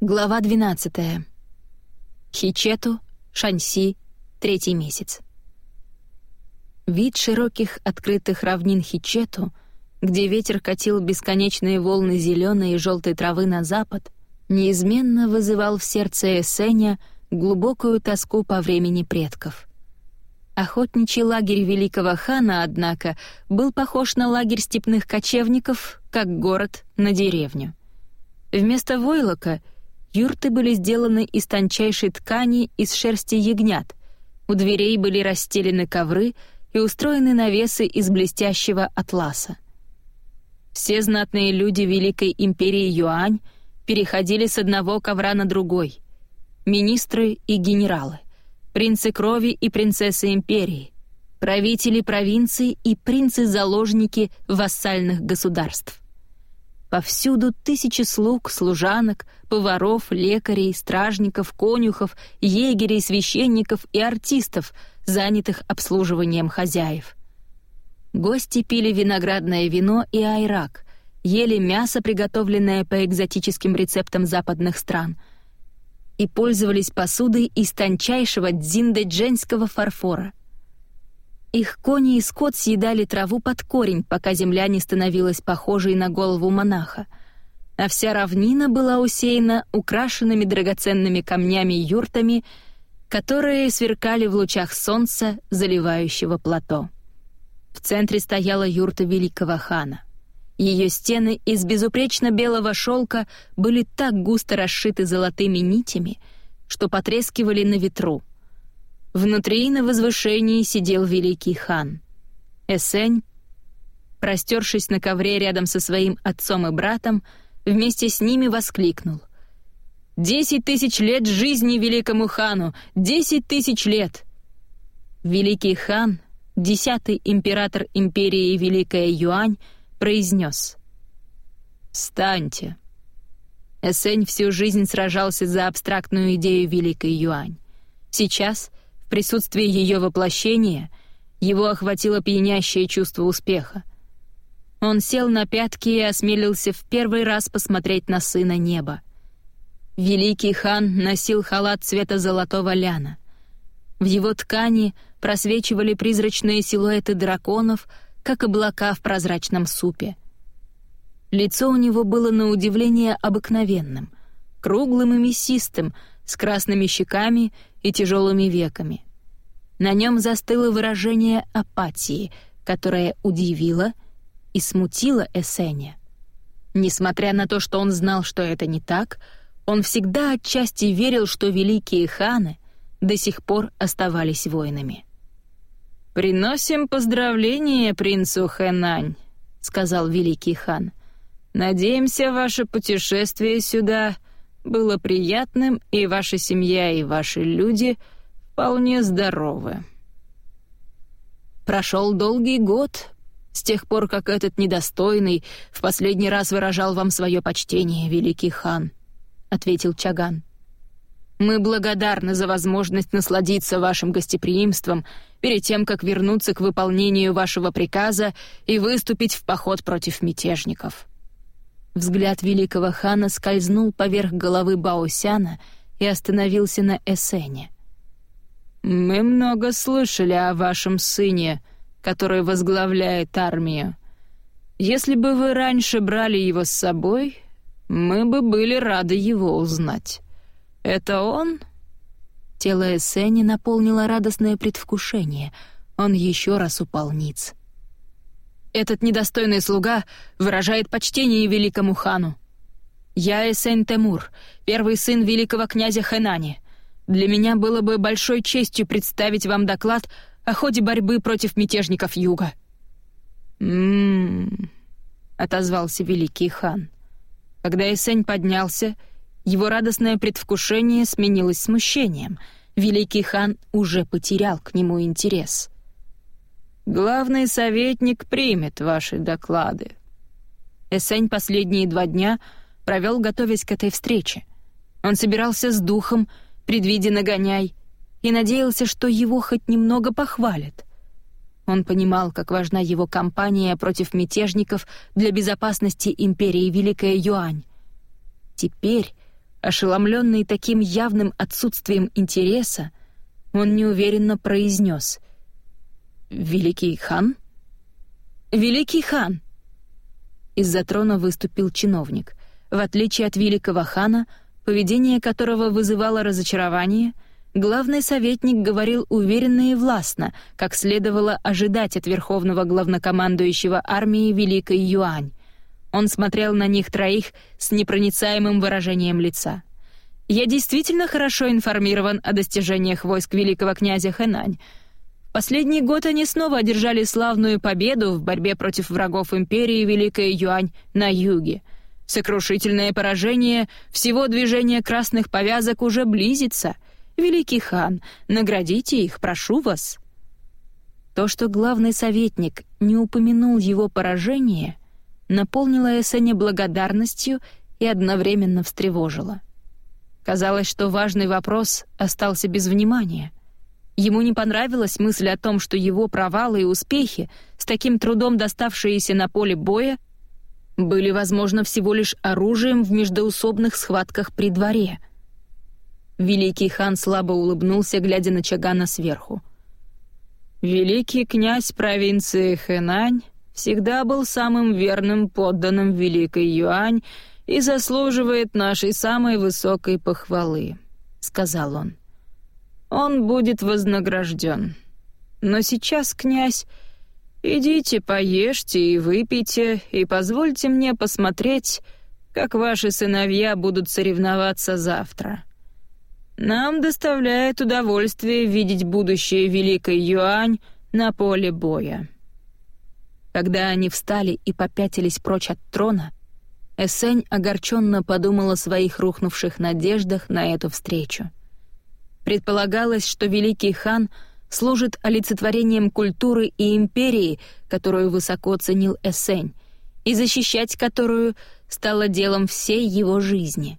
Глава 12. Хичету, Шаньси, третий месяц. Вид широких открытых равнин Хичету, где ветер катил бесконечные волны зеленой и желтой травы на запад, неизменно вызывал в сердце Эсеня глубокую тоску по времени предков. Охотничий лагерь великого хана, однако, был похож на лагерь степных кочевников, как город на деревню. Вместо войлока — Юрты были сделаны из тончайшей ткани из шерсти ягнят. У дверей были расстелены ковры и устроены навесы из блестящего атласа. Все знатные люди Великой империи Юань переходили с одного ковра на другой. Министры и генералы, принцы крови и принцессы империи, правители провинций и принцы-заложники вассальных государств. Повсюду тысячи слуг, служанок, поваров, лекарей, стражников, конюхов, егерей, священников и артистов, занятых обслуживанием хозяев. Гости пили виноградное вино и айрак, ели мясо, приготовленное по экзотическим рецептам западных стран, и пользовались посудой из тончайшего дзиндэдженского фарфора — их кони и скот съедали траву под корень, пока земля не становилась похожей на голову монаха. А вся равнина была усеяна украшенными драгоценными камнями и юртами, которые сверкали в лучах солнца, заливающего плато. В центре стояла юрта великого хана. Ее стены из безупречно белого шелка были так густо расшиты золотыми нитями, что потрескивали на ветру — Внутри на возвышении сидел великий хан. Эсень, простершись на ковре рядом со своим отцом и братом, вместе с ними воскликнул. «Десять тысяч лет жизни великому хану! Десять тысяч лет!» Великий хан, десятый император империи Великая Юань, произнес. «Встаньте!» Эсень всю жизнь сражался за абстрактную идею Великой Юань. Сейчас — присутствии ее воплощения его охватило пьянящее чувство успеха. Он сел на пятки и осмелился в первый раз посмотреть на сына неба. Великий хан носил халат цвета золотого ляна. В его ткани просвечивали призрачные силуэты драконов, как облака в прозрачном супе. Лицо у него было на удивление обыкновенным, круглым и мясистым, с красными щеками и тяжелыми веками. На нем застыло выражение апатии, которое удивило и смутило Эсеня. Несмотря на то, что он знал, что это не так, он всегда отчасти верил, что великие ханы до сих пор оставались воинами. «Приносим поздравления принцу Хэнань», — сказал великий хан. «Надеемся, ваше путешествие сюда было приятным, и ваша семья, и ваши люди вполне здоровы. Прошел долгий год, с тех пор, как этот недостойный в последний раз выражал вам свое почтение, великий хан, — ответил Чаган. Мы благодарны за возможность насладиться вашим гостеприимством перед тем, как вернуться к выполнению вашего приказа и выступить в поход против мятежников. Взгляд великого хана скользнул поверх головы Баосяна и остановился на Эсене. «Мы много слышали о вашем сыне, который возглавляет армию. Если бы вы раньше брали его с собой, мы бы были рады его узнать. Это он?» Тело Эсени наполнило радостное предвкушение. Он еще раз упал ниц. Этот недостойный слуга выражает почтение великому хану. Я Эсен Темур, первый сын великого князя Хэнани. Для меня было бы большой честью представить вам доклад о ходе борьбы против мятежников Юга». «М-м-м», отозвался великий хан. Когда Эсень поднялся, его радостное предвкушение сменилось смущением. Великий хан уже потерял к нему интерес. Главный советник примет ваши доклады. Эсень последние два дня провел, готовясь к этой встрече. Он собирался с духом, предвидя нагоняй, и надеялся, что его хоть немного похвалят. Он понимал, как важна его кампания против мятежников для безопасности империи Великая Юань. Теперь Ошеломленный таким явным отсутствием интереса, он неуверенно произнес «Великий хан?» «Великий хан!» Из-за трона выступил чиновник. В отличие от великого хана, поведение которого вызывало разочарование, главный советник говорил уверенно и властно, как следовало ожидать от верховного главнокомандующего армии Великой Юань, он смотрел на них троих с непроницаемым выражением лица. «Я действительно хорошо информирован о достижениях войск великого князя Хэнань. Последний год они снова одержали славную победу в борьбе против врагов империи Великая Юань на юге. Сокрушительное поражение всего движения красных повязок уже близится. Великий хан, наградите их, прошу вас». То, что главный советник не упомянул его поражение — наполнила Эсеня благодарностью и одновременно встревожила. Казалось, что важный вопрос остался без внимания. Ему не понравилась мысль о том, что его провалы и успехи, с таким трудом доставшиеся на поле боя, были, возможно, всего лишь оружием в междоусобных схватках при дворе. Великий хан слабо улыбнулся, глядя на Чагана сверху. «Великий князь провинции Хэнань всегда был самым верным подданным Великой Юань и заслуживает нашей самой высокой похвалы», — сказал он. «Он будет вознагражден. Но сейчас, князь, идите поешьте и выпейте, и позвольте мне посмотреть, как ваши сыновья будут соревноваться завтра. Нам доставляет удовольствие видеть будущее Великой Юань на поле боя». Когда они встали и попятились прочь от трона, Эсень огорченно подумала о своих рухнувших надеждах на эту встречу. Предполагалось, что великий хан служит олицетворением культуры и империи, которую высоко ценил Эсень, и защищать которую стало делом всей его жизни.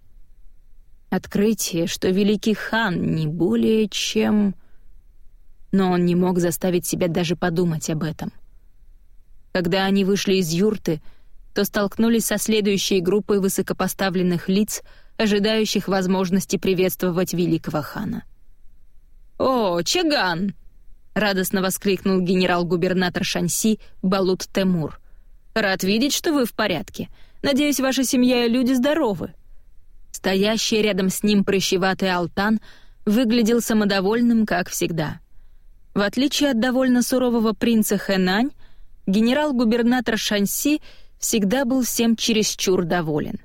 Открытие, что великий хан не более чем... Но он не мог заставить себя даже подумать об этом — когда они вышли из юрты, то столкнулись со следующей группой высокопоставленных лиц, ожидающих возможности приветствовать великого хана. «О, Чаган!» — радостно воскликнул генерал-губернатор Шанси Балут Темур. «Рад видеть, что вы в порядке. Надеюсь, ваша семья и люди здоровы». Стоящий рядом с ним прыщеватый Алтан выглядел самодовольным, как всегда. В отличие от довольно сурового принца Хэнань, генерал-губернатор Шанси всегда был всем чересчур доволен.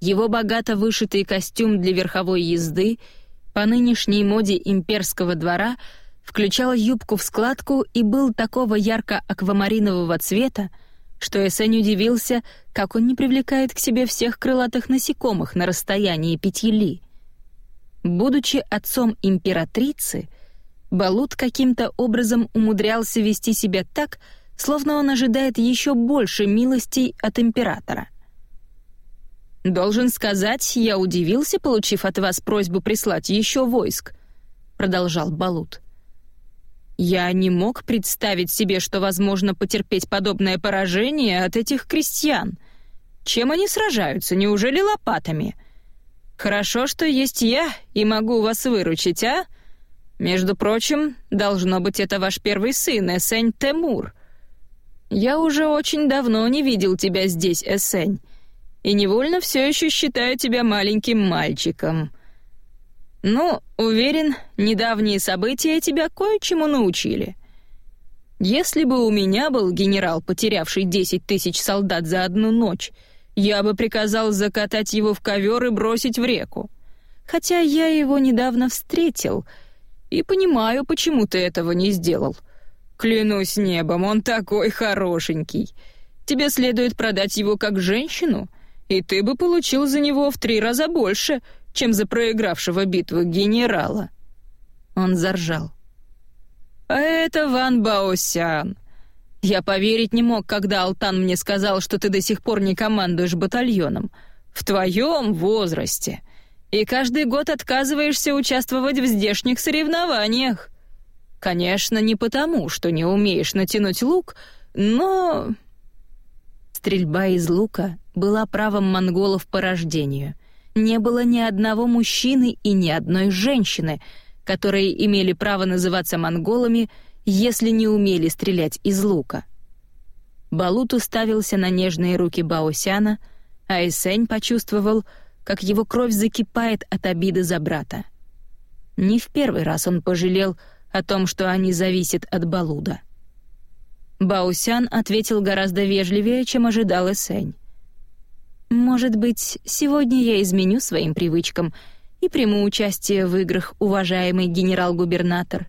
Его богато вышитый костюм для верховой езды по нынешней моде имперского двора включал юбку в складку и был такого ярко-аквамаринового цвета, что Эсень удивился, как он не привлекает к себе всех крылатых насекомых на расстоянии пяти ли. Будучи отцом императрицы, Балут каким-то образом умудрялся вести себя так, словно он ожидает еще больше милостей от императора. «Должен сказать, я удивился, получив от вас просьбу прислать еще войск», — продолжал Балут. «Я не мог представить себе, что возможно потерпеть подобное поражение от этих крестьян. Чем они сражаются, неужели лопатами? Хорошо, что есть я и могу вас выручить, а? Между прочим, должно быть, это ваш первый сын, Эсень Темур. Я уже очень давно не видел тебя здесь, Эсень, и невольно все еще считаю тебя маленьким мальчиком. Но, уверен, недавние события тебя кое-чему научили. Если бы у меня был генерал, потерявший десять тысяч солдат за одну ночь, я бы приказал закатать его в ковер и бросить в реку. Хотя я его недавно встретил и понимаю, почему ты этого не сделал — Клянусь небом, он такой хорошенький. Тебе следует продать его как женщину, и ты бы получил за него в три раза больше, чем за проигравшего битву генерала». Он заржал. «А это Ван Баосян. Я поверить не мог, когда Алтан мне сказал, что ты до сих пор не командуешь батальоном. В твоем возрасте. И каждый год отказываешься участвовать в здешних соревнованиях. Конечно, не потому, что не умеешь натянуть лук, но... Стрельба из лука была правом монголов по рождению. не было ни одного мужчины и ни одной женщины, которые имели право называться монголами, если не умели стрелять из лука. Балут уставился на нежные руки Баосяна, а Эсень почувствовал, как его кровь закипает от обиды за брата. Не в первый раз он пожалел о том, что они зависят от Балуда. Баосян ответил гораздо вежливее, чем ожидал Эсень. «Может быть, сегодня я изменю своим привычкам и приму участие в играх, уважаемый генерал-губернатор.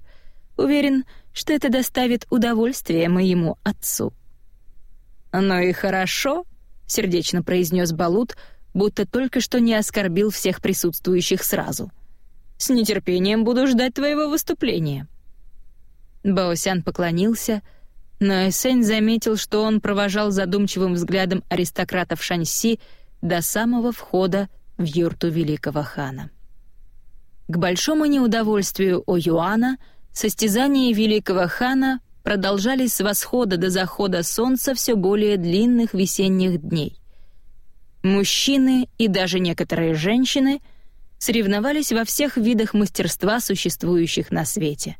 Уверен, что это доставит удовольствие моему отцу». «Ну и хорошо», — сердечно произнес Балут, будто только что не оскорбил всех присутствующих сразу. «С нетерпением буду ждать твоего выступления». Баосян поклонился, но Эсень заметил, что он провожал задумчивым взглядом аристократов Шаньси до самого входа в юрту великого хана. К большому неудовольствию О'Юана состязания великого хана продолжались с восхода до захода солнца все более длинных весенних дней. Мужчины и даже некоторые женщины соревновались во всех видах мастерства, существующих на свете.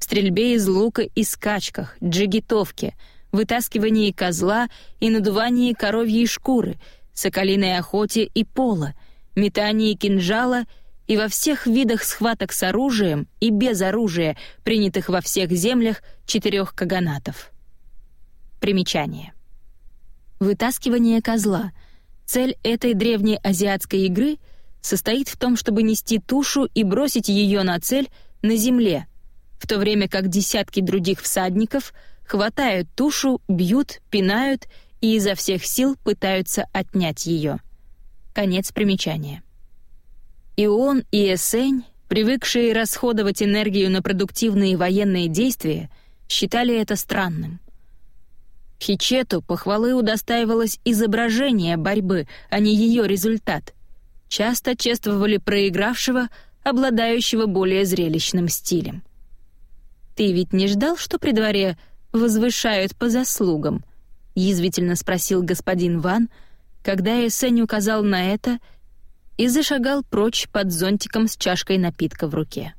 Стрельбе из лука и скачках, джигитовке, вытаскивании козла и надувании коровьей шкуры, соколиной охоте и пола, метании кинжала — и во всех видах схваток с оружием и без оружия, принятых во всех землях четырех каганатов. Примечание. Вытаскивание козла. Цель этой древней азиатской игры состоит в том, чтобы нести тушу и бросить ее на цель на земле, в то время как десятки других всадников хватают тушу, бьют, пинают и изо всех сил пытаются отнять ее. Конец примечания. И он, и Эсень, привыкшие расходовать энергию на продуктивные военные действия, считали это странным. Хичету похвалы удостаивалось изображение борьбы, а не ее результат. Часто чествовали проигравшего, обладающего более зрелищным стилем. «Ты ведь не ждал, что при дворе возвышают по заслугам?» — язвительно спросил господин Ван, когда Эсень указал на это — и зашагал прочь под зонтиком с чашкой напитка в руке.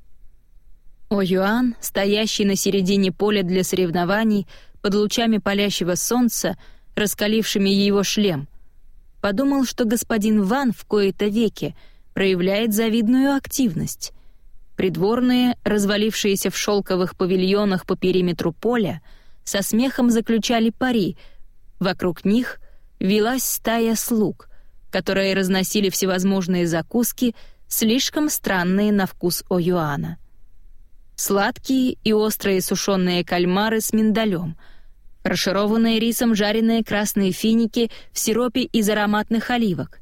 О Юан, стоящий на середине поля для соревнований под лучами палящего солнца, раскалившими его шлем, подумал, что господин Ван в кои-то веки проявляет завидную активность. Придворные, развалившиеся в шелковых павильонах по периметру поля, со смехом заключали пари. Вокруг них велась стая слуг, которые разносили всевозможные закуски, слишком странные на вкус О'Юана. Сладкие и острые сушеные кальмары с миндалем, расшированные рисом жареные красные финики в сиропе из ароматных оливок,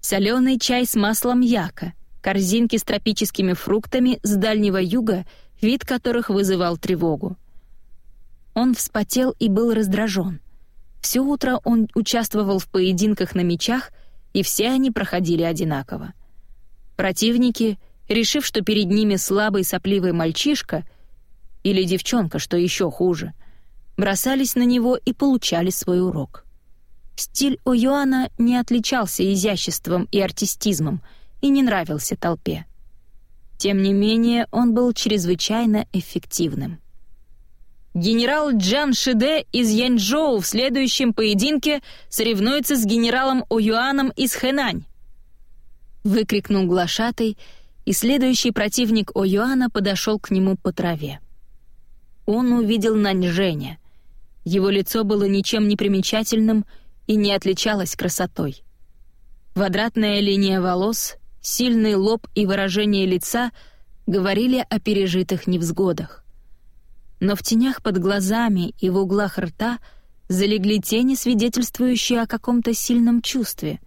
соленый чай с маслом яка, корзинки с тропическими фруктами с Дальнего Юга, вид которых вызывал тревогу. Он вспотел и был раздражен. Все утро он участвовал в поединках на мечах — и все они проходили одинаково. Противники, решив, что перед ними слабый сопливый мальчишка или девчонка, что еще хуже, бросались на него и получали свой урок. Стиль О'Юана не отличался изяществом и артистизмом и не нравился толпе. Тем не менее, он был чрезвычайно эффективным. Генерал Джан Шиде из Янчжоу в следующем поединке соревнуется с генералом Оюаном из Хэнань. Выкрикнул глашатый, и следующий противник Оюана подошел к нему по траве. Он увидел Наньжэня. Его лицо было ничем не примечательным и не отличалось красотой. Квадратная линия волос, сильный лоб и выражение лица говорили о пережитых невзгодах но в тенях под глазами и в углах рта залегли тени, свидетельствующие о каком-то сильном чувстве,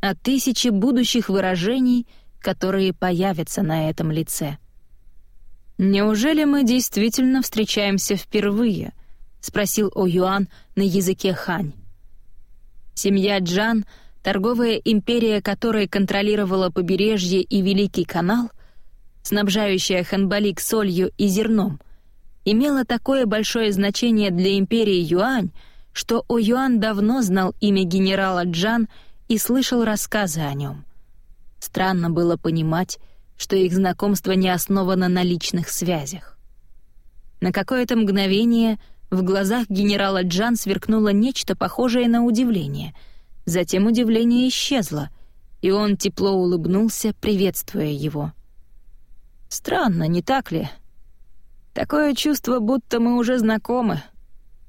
о тысяче будущих выражений, которые появятся на этом лице. «Неужели мы действительно встречаемся впервые?» — спросил О Юан на языке хань. Семья Джан, торговая империя которой контролировала побережье и Великий канал, снабжающая Ханбалик солью и зерном — имело такое большое значение для империи Юань, что О Юан давно знал имя генерала Джан и слышал рассказы о нем. Странно было понимать, что их знакомство не основано на личных связях. На какое-то мгновение в глазах генерала Джан сверкнуло нечто похожее на удивление. Затем удивление исчезло, и он тепло улыбнулся, приветствуя его. «Странно, не так ли? Такое чувство, будто мы уже знакомы.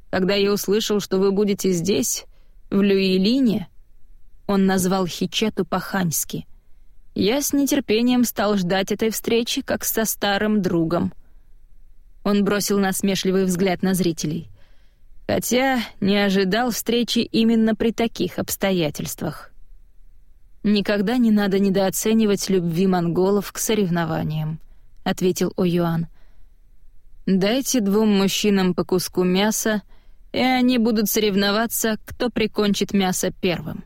Когда я услышал, что вы будете здесь, в Люилине, он назвал Хичету по-ханьски. Я с нетерпением стал ждать этой встречи, как со старым другом. Он бросил насмешливый взгляд на зрителей. Хотя не ожидал встречи именно при таких обстоятельствах. «Никогда не надо недооценивать любви монголов к соревнованиям», — ответил О'Юан. «Дайте двум мужчинам по куску мяса, и они будут соревноваться, кто прикончит мясо первым».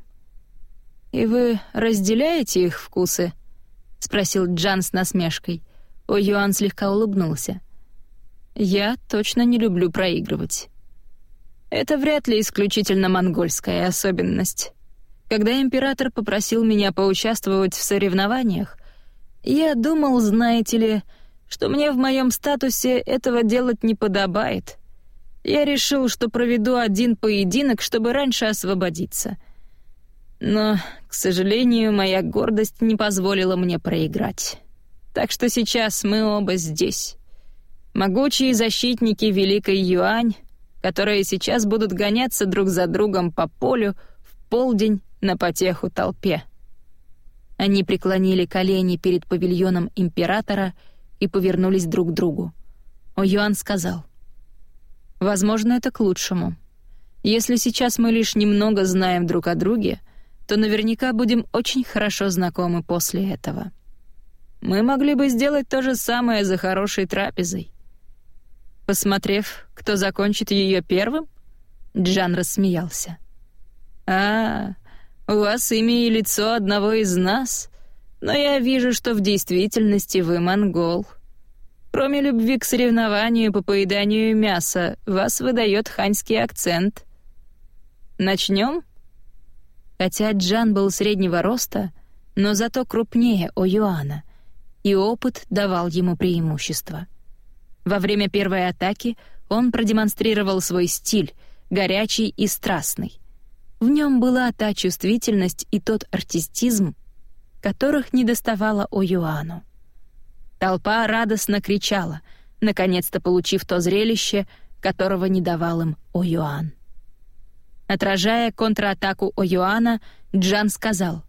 «И вы разделяете их вкусы?» — спросил Джан с насмешкой. О'Юан слегка улыбнулся. Я точно не люблю проигрывать. Это вряд ли исключительно монгольская особенность. Когда император попросил меня поучаствовать в соревнованиях, я думал, знаете ли, что мне в моем статусе этого делать не подобает. Я решил, что проведу один поединок, чтобы раньше освободиться. Но, к сожалению, моя гордость не позволила мне проиграть. Так что сейчас мы оба здесь. Могучие защитники Великой Юань, которые сейчас будут гоняться друг за другом по полю в полдень на потеху толпе. Они преклонили колени перед павильоном императора и повернулись друг к другу. О Юан сказал, «Возможно, это к лучшему. Если сейчас мы лишь немного знаем друг о друге, то наверняка будем очень хорошо знакомы после этого. Мы могли бы сделать то же самое за хорошей трапезой. Посмотрев, кто закончит ее первым, Джан рассмеялся. «А, у вас имя и лицо одного из нас, но я вижу, что в действительности вы монгол. Кроме любви к соревнованию по поеданию мяса, вас выдает ханьский акцент. Начнем?» Хотя Джан был среднего роста, но зато крупнее О'Юана, и опыт давал ему преимущество — во время первой атаки он продемонстрировал свой стиль, горячий и страстный. В нем была та чувствительность и тот артистизм, которых не доставало О'Юану. Толпа радостно кричала, наконец-то получив то зрелище, которого не давал им О'Юан. Отражая контратаку О'Юана, Джан сказал,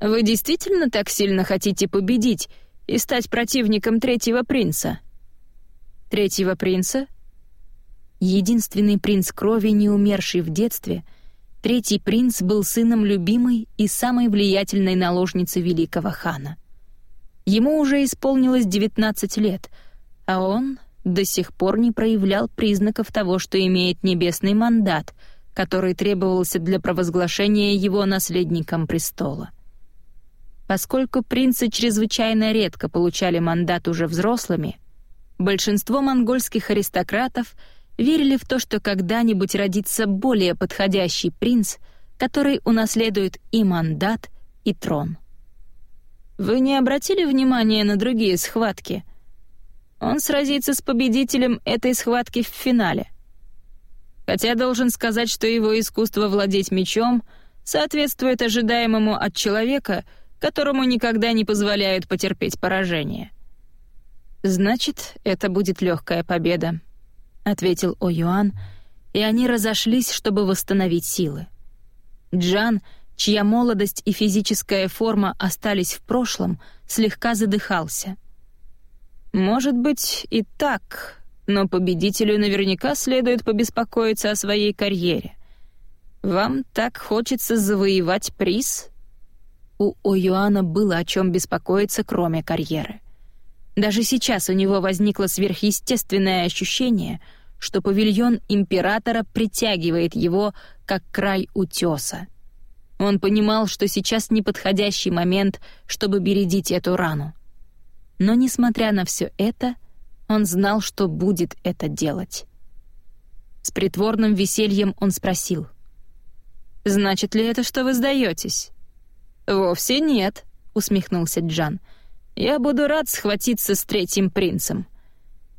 «Вы действительно так сильно хотите победить и стать противником третьего принца?» Третьего принца? Единственный принц крови, не умерший в детстве, третий принц был сыном любимой и самой влиятельной наложницы великого хана. Ему уже исполнилось 19 лет, а он до сих пор не проявлял признаков того, что имеет небесный мандат, который требовался для провозглашения его наследником престола. Поскольку принцы чрезвычайно редко получали мандат уже взрослыми — Большинство монгольских аристократов верили в то, что когда-нибудь родится более подходящий принц, который унаследует и мандат, и трон. Вы не обратили внимания на другие схватки? Он сразится с победителем этой схватки в финале. Хотя должен сказать, что его искусство владеть мечом соответствует ожидаемому от человека, которому никогда не позволяют потерпеть поражение. «Значит, это будет легкая победа», — ответил О'Юан, и они разошлись, чтобы восстановить силы. Джан, чья молодость и физическая форма остались в прошлом, слегка задыхался. «Может быть, и так, но победителю наверняка следует побеспокоиться о своей карьере. Вам так хочется завоевать приз?» У О'Юана было о чем беспокоиться, кроме карьеры. Даже сейчас у него возникло сверхъестественное ощущение, что павильон императора притягивает его, как край утеса. Он понимал, что сейчас неподходящий момент, чтобы бередить эту рану. Но, несмотря на все это, он знал, что будет это делать. С притворным весельем он спросил. «Значит ли это, что вы сдаетесь?» «Вовсе нет», — усмехнулся Джан. «Я буду рад схватиться с третьим принцем.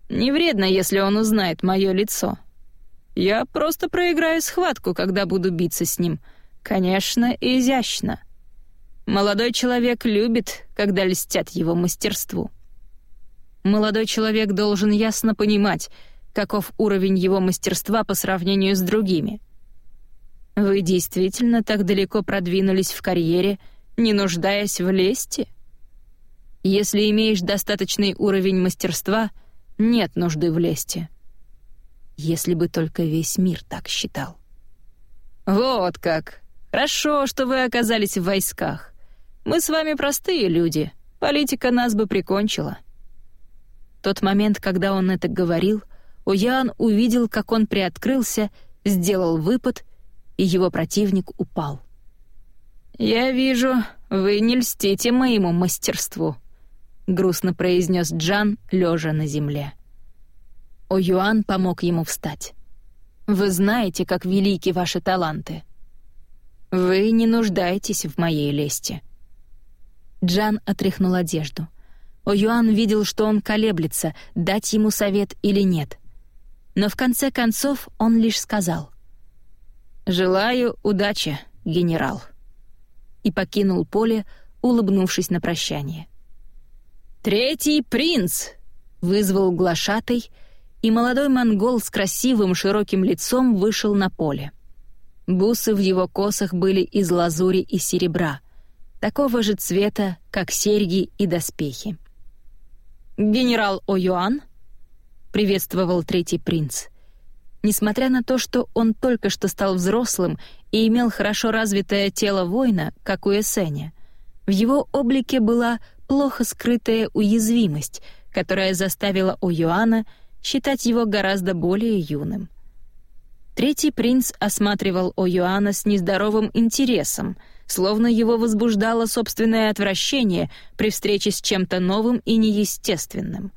Не вредно, если он узнает мое лицо. Я просто проиграю схватку, когда буду биться с ним. Конечно, изящно. Молодой человек любит, когда льстят его мастерству. Молодой человек должен ясно понимать, каков уровень его мастерства по сравнению с другими. Вы действительно так далеко продвинулись в карьере, не нуждаясь в лести? Если имеешь достаточный уровень мастерства, нет нужды в лести. Если бы только весь мир так считал. «Вот как! Хорошо, что вы оказались в войсках. Мы с вами простые люди. Политика нас бы прикончила». тот момент, когда он это говорил, Уян увидел, как он приоткрылся, сделал выпад, и его противник упал. «Я вижу, вы не льстите моему мастерству», — грустно произнес Джан, лежа на земле. О Юан помог ему встать. «Вы знаете, как велики ваши таланты. Вы не нуждаетесь в моей лести». Джан отряхнул одежду. О Юан видел, что он колеблется, дать ему совет или нет. Но в конце концов он лишь сказал «Желаю удачи, генерал». И покинул поле, улыбнувшись на прощание. «Третий принц!» — вызвал глашатый — и молодой монгол с красивым широким лицом вышел на поле. Бусы в его косах были из лазури и серебра, такого же цвета, как серьги и доспехи. «Генерал О'Юан?» — приветствовал третий принц. Несмотря на то, что он только что стал взрослым и имел хорошо развитое тело воина, как у Эсеня, в его облике была плохо скрытая уязвимость, которая заставила О'Юана — считать его гораздо более юным. Третий принц осматривал О'Юана с нездоровым интересом, словно его возбуждало собственное отвращение при встрече с чем-то новым и неестественным.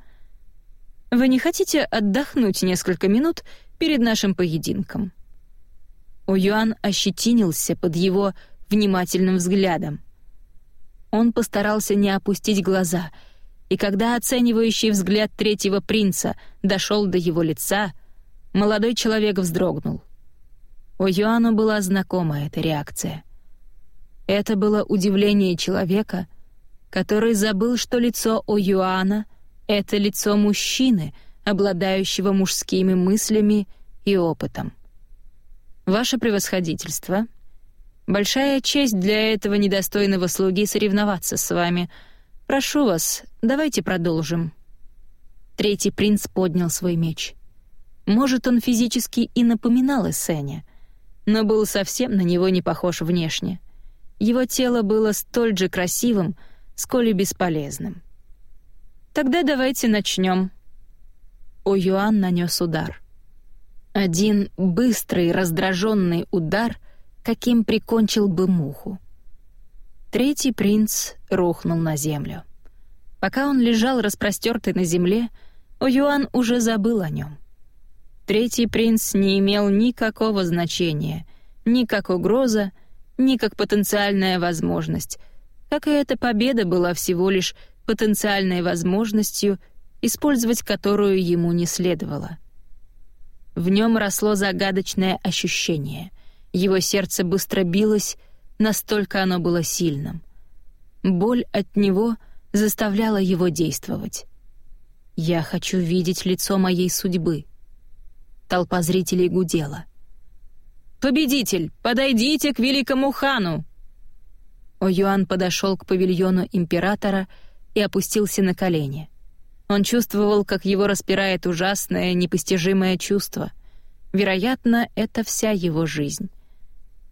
«Вы не хотите отдохнуть несколько минут перед нашим поединком?» О'Юан ощетинился под его внимательным взглядом. Он постарался не опустить глаза — и когда оценивающий взгляд третьего принца дошел до его лица, молодой человек вздрогнул. У Юану была знакома эта реакция. Это было удивление человека, который забыл, что лицо у Юана — это лицо мужчины, обладающего мужскими мыслями и опытом. «Ваше превосходительство», Большая честь для этого недостойного слуги соревноваться с вами — «Прошу вас, давайте продолжим». Третий принц поднял свой меч. Может, он физически и напоминал Эссеня, но был совсем на него не похож внешне. Его тело было столь же красивым, сколь и бесполезным. «Тогда давайте начнем». О Юан нанес удар. Один быстрый, раздраженный удар, каким прикончил бы муху. Третий принц рухнул на землю. Пока он лежал распростертый на земле, О'Юан уже забыл о нем. Третий принц не имел никакого значения, ни как угроза, ни как потенциальная возможность, как и эта победа была всего лишь потенциальной возможностью, использовать которую ему не следовало. В нем росло загадочное ощущение. Его сердце быстро билось, настолько оно было сильным. Боль от него заставляла его действовать. «Я хочу видеть лицо моей судьбы». Толпа зрителей гудела. «Победитель, подойдите к великому хану!» О'Юан подошел к павильону императора и опустился на колени. Он чувствовал, как его распирает ужасное, непостижимое чувство. Вероятно, это вся его жизнь.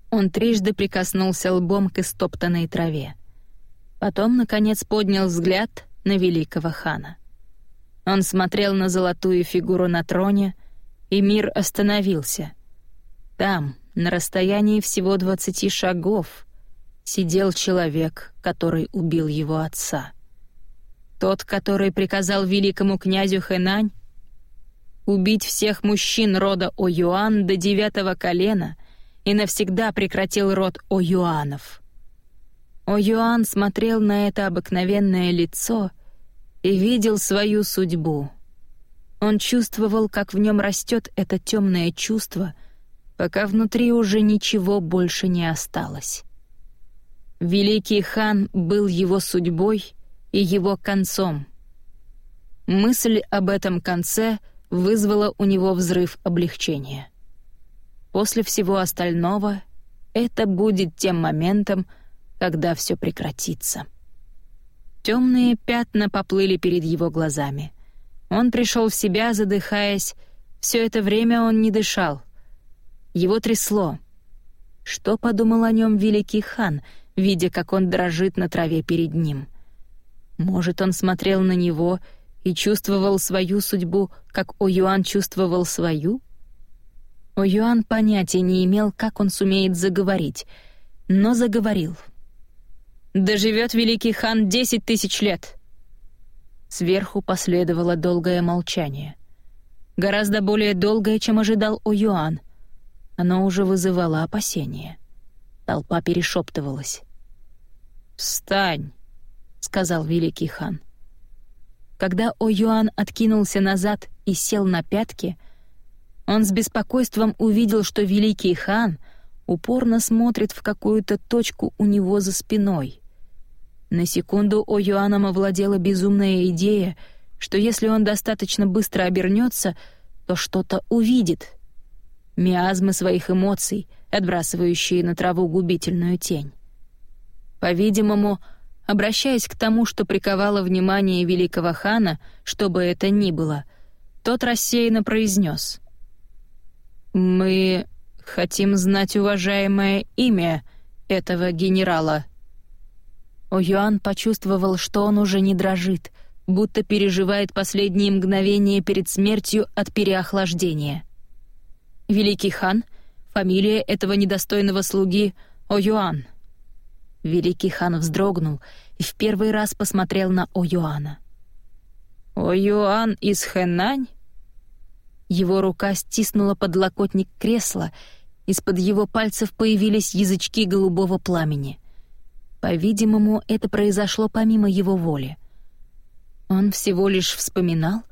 Он трижды прикоснулся лбом к истоптанной траве. Потом, наконец, поднял взгляд на великого хана. Он смотрел на золотую фигуру на троне, и мир остановился. Там, на расстоянии всего двадцати шагов, сидел человек, который убил его отца. Тот, который приказал великому князю Хэнань убить всех мужчин рода О'Юан до девятого колена — и навсегда прекратил род О'Юанов. О Юан смотрел на это обыкновенное лицо и видел свою судьбу. Он чувствовал, как в нем растет это темное чувство, пока внутри уже ничего больше не осталось. Великий хан был его судьбой и его концом. Мысль об этом конце вызвала у него взрыв облегчения. После всего остального это будет тем моментом, когда все прекратится. Темные пятна поплыли перед его глазами. Он пришел в себя, задыхаясь. Все это время он не дышал. Его трясло. Что подумал о нем великий хан, видя, как он дрожит на траве перед ним? Может, он смотрел на него и чувствовал свою судьбу, как О'Юан чувствовал свою? О'Юан понятия не имел, как он сумеет заговорить, но заговорил — да живет великий хан десять тысяч лет!» Сверху последовало долгое молчание. Гораздо более долгое, чем ожидал О'Юан. Оно уже вызывало опасения. Толпа перешептывалась. «Встань!» — сказал великий хан. Когда О'Юан откинулся назад и сел на пятки, он с беспокойством увидел, что великий хан упорно смотрит в какую-то точку у него за спиной. На секунду о Юаном овладела безумная идея, что если он достаточно быстро обернется, то что-то увидит. Миазмы своих эмоций, отбрасывающие на траву губительную тень. По-видимому, обращаясь к тому, что приковало внимание великого хана, что бы это ни было, тот рассеянно произнес. «Мы хотим знать уважаемое имя этого генерала». О'Юан почувствовал, что он уже не дрожит, будто переживает последние мгновения перед смертью от переохлаждения. «Великий хан, фамилия этого недостойного слуги О'Юан». Великий хан вздрогнул и в первый раз посмотрел на О'Юана. «О'Юан из Хэнань?» Его рука стиснула подлокотник кресла, из-под его пальцев появились язычки голубого пламени — по-видимому, это произошло помимо его воли. Он всего лишь вспоминал?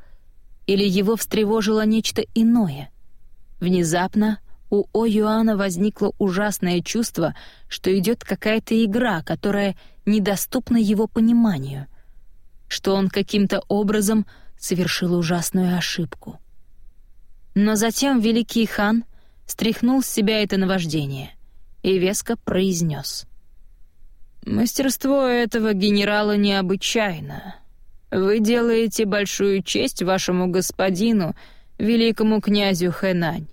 Или его встревожило нечто иное? Внезапно у О Юана возникло ужасное чувство, что идет какая-то игра, которая недоступна его пониманию, что он каким-то образом совершил ужасную ошибку. Но затем великий хан стряхнул с себя это наваждение и веско произнес — Мастерство этого генерала необычайно. Вы делаете большую честь вашему господину, великому князю Хэнань.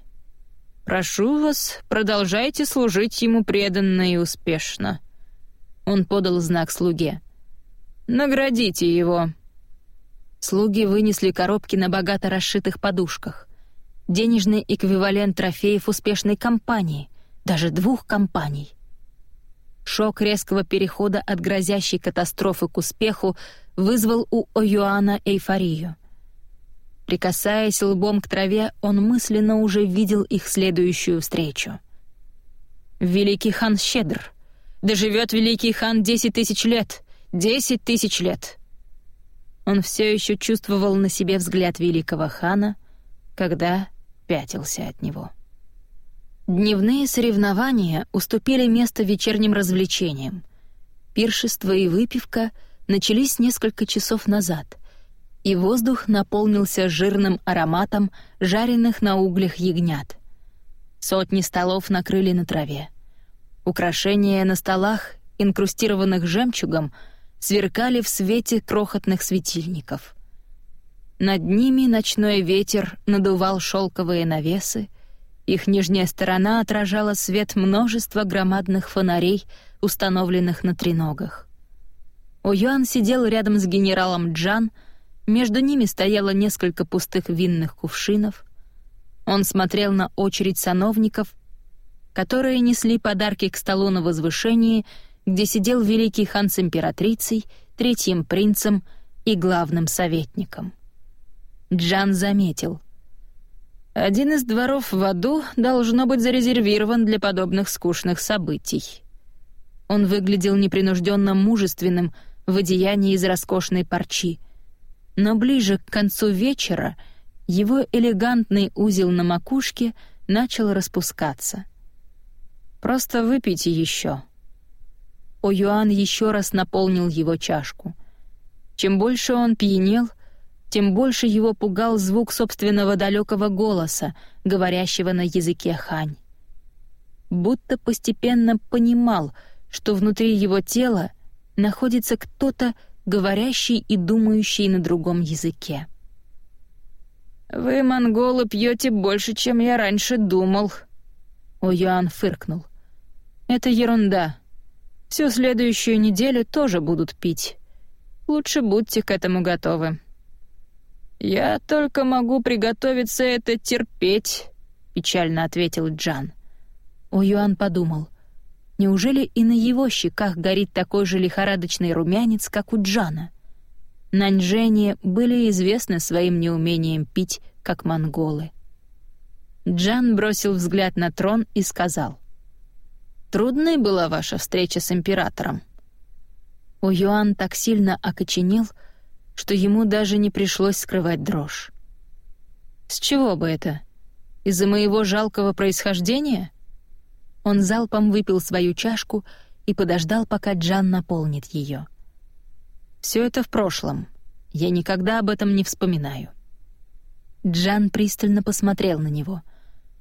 Прошу вас, продолжайте служить ему преданно и успешно. Он подал знак слуге. Наградите его. Слуги вынесли коробки на богато расшитых подушках. Денежный эквивалент трофеев успешной компании, даже двух компаний — Шок резкого перехода от грозящей катастрофы к успеху вызвал у О'Юана эйфорию. Прикасаясь лбом к траве, он мысленно уже видел их следующую встречу. «Великий хан щедр! Да живет великий хан десять тысяч лет! Десять тысяч лет!» Он все еще чувствовал на себе взгляд великого хана, когда пятился от него. Дневные соревнования уступили место вечерним развлечениям. Пиршество и выпивка начались несколько часов назад, и воздух наполнился жирным ароматом жареных на углях ягнят. Сотни столов накрыли на траве. Украшения на столах, инкрустированных жемчугом, сверкали в свете крохотных светильников. Над ними ночной ветер надувал шелковые навесы, их нижняя сторона отражала свет множества громадных фонарей, установленных на треногах. О'Юан сидел рядом с генералом Джан, между ними стояло несколько пустых винных кувшинов. Он смотрел на очередь сановников, которые несли подарки к столу на возвышении, где сидел великий хан с императрицей, третьим принцем и главным советником. Джан заметил — один из дворов в аду должно быть зарезервирован для подобных скучных событий. Он выглядел непринужденно мужественным в одеянии из роскошной парчи. Но ближе к концу вечера его элегантный узел на макушке начал распускаться. «Просто выпейте еще». О'Юан еще раз наполнил его чашку. Чем больше он пьянел, тем больше его пугал звук собственного далекого голоса, говорящего на языке хань. Будто постепенно понимал, что внутри его тела находится кто-то, говорящий и думающий на другом языке. «Вы, монголы, пьете больше, чем я раньше думал», — О'Юан фыркнул. «Это ерунда. Всю следующую неделю тоже будут пить. Лучше будьте к этому готовы». «Я только могу приготовиться это терпеть», — печально ответил Джан. О'Юан подумал. Неужели и на его щеках горит такой же лихорадочный румянец, как у Джана? Наньжэне были известны своим неумением пить, как монголы. Джан бросил взгляд на трон и сказал. «Трудной была ваша встреча с императором?» У Юан так сильно окоченел, что ему даже не пришлось скрывать дрожь. «С чего бы это? Из-за моего жалкого происхождения?» Он залпом выпил свою чашку и подождал, пока Джан наполнит ее. «Все это в прошлом. Я никогда об этом не вспоминаю». Джан пристально посмотрел на него.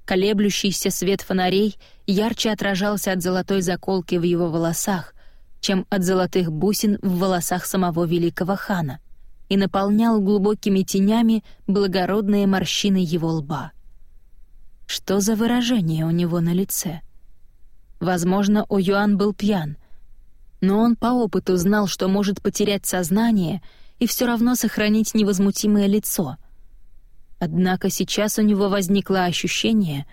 Колеблющийся свет фонарей ярче отражался от золотой заколки в его волосах, чем от золотых бусин в волосах самого великого хана, и наполнял глубокими тенями благородные морщины его лба. Что за выражение у него на лице? Возможно, О'Юан был пьян, но он по опыту знал, что может потерять сознание и все равно сохранить невозмутимое лицо — Однако сейчас у него возникло ощущение,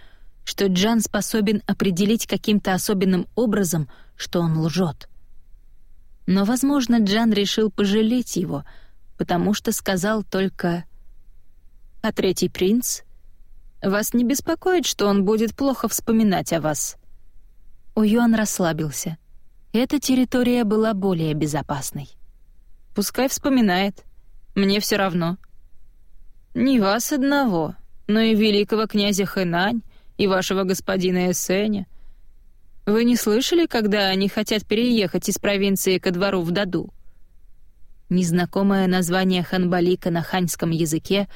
что Джан способен определить каким-то особенным образом, что он лжет. Но, возможно, Джан решил пожалеть его, потому что сказал только «А третий принц? Вас не беспокоит, что он будет плохо вспоминать о вас?» Уюан расслабился. Эта территория была более безопасной. «Пускай вспоминает. Мне все равно», не вас одного, но и великого князя Хэнань и вашего господина Эсеня. Вы не слышали, когда они хотят переехать из провинции ко двору в Даду? Незнакомое название Ханбалика на ханьском языке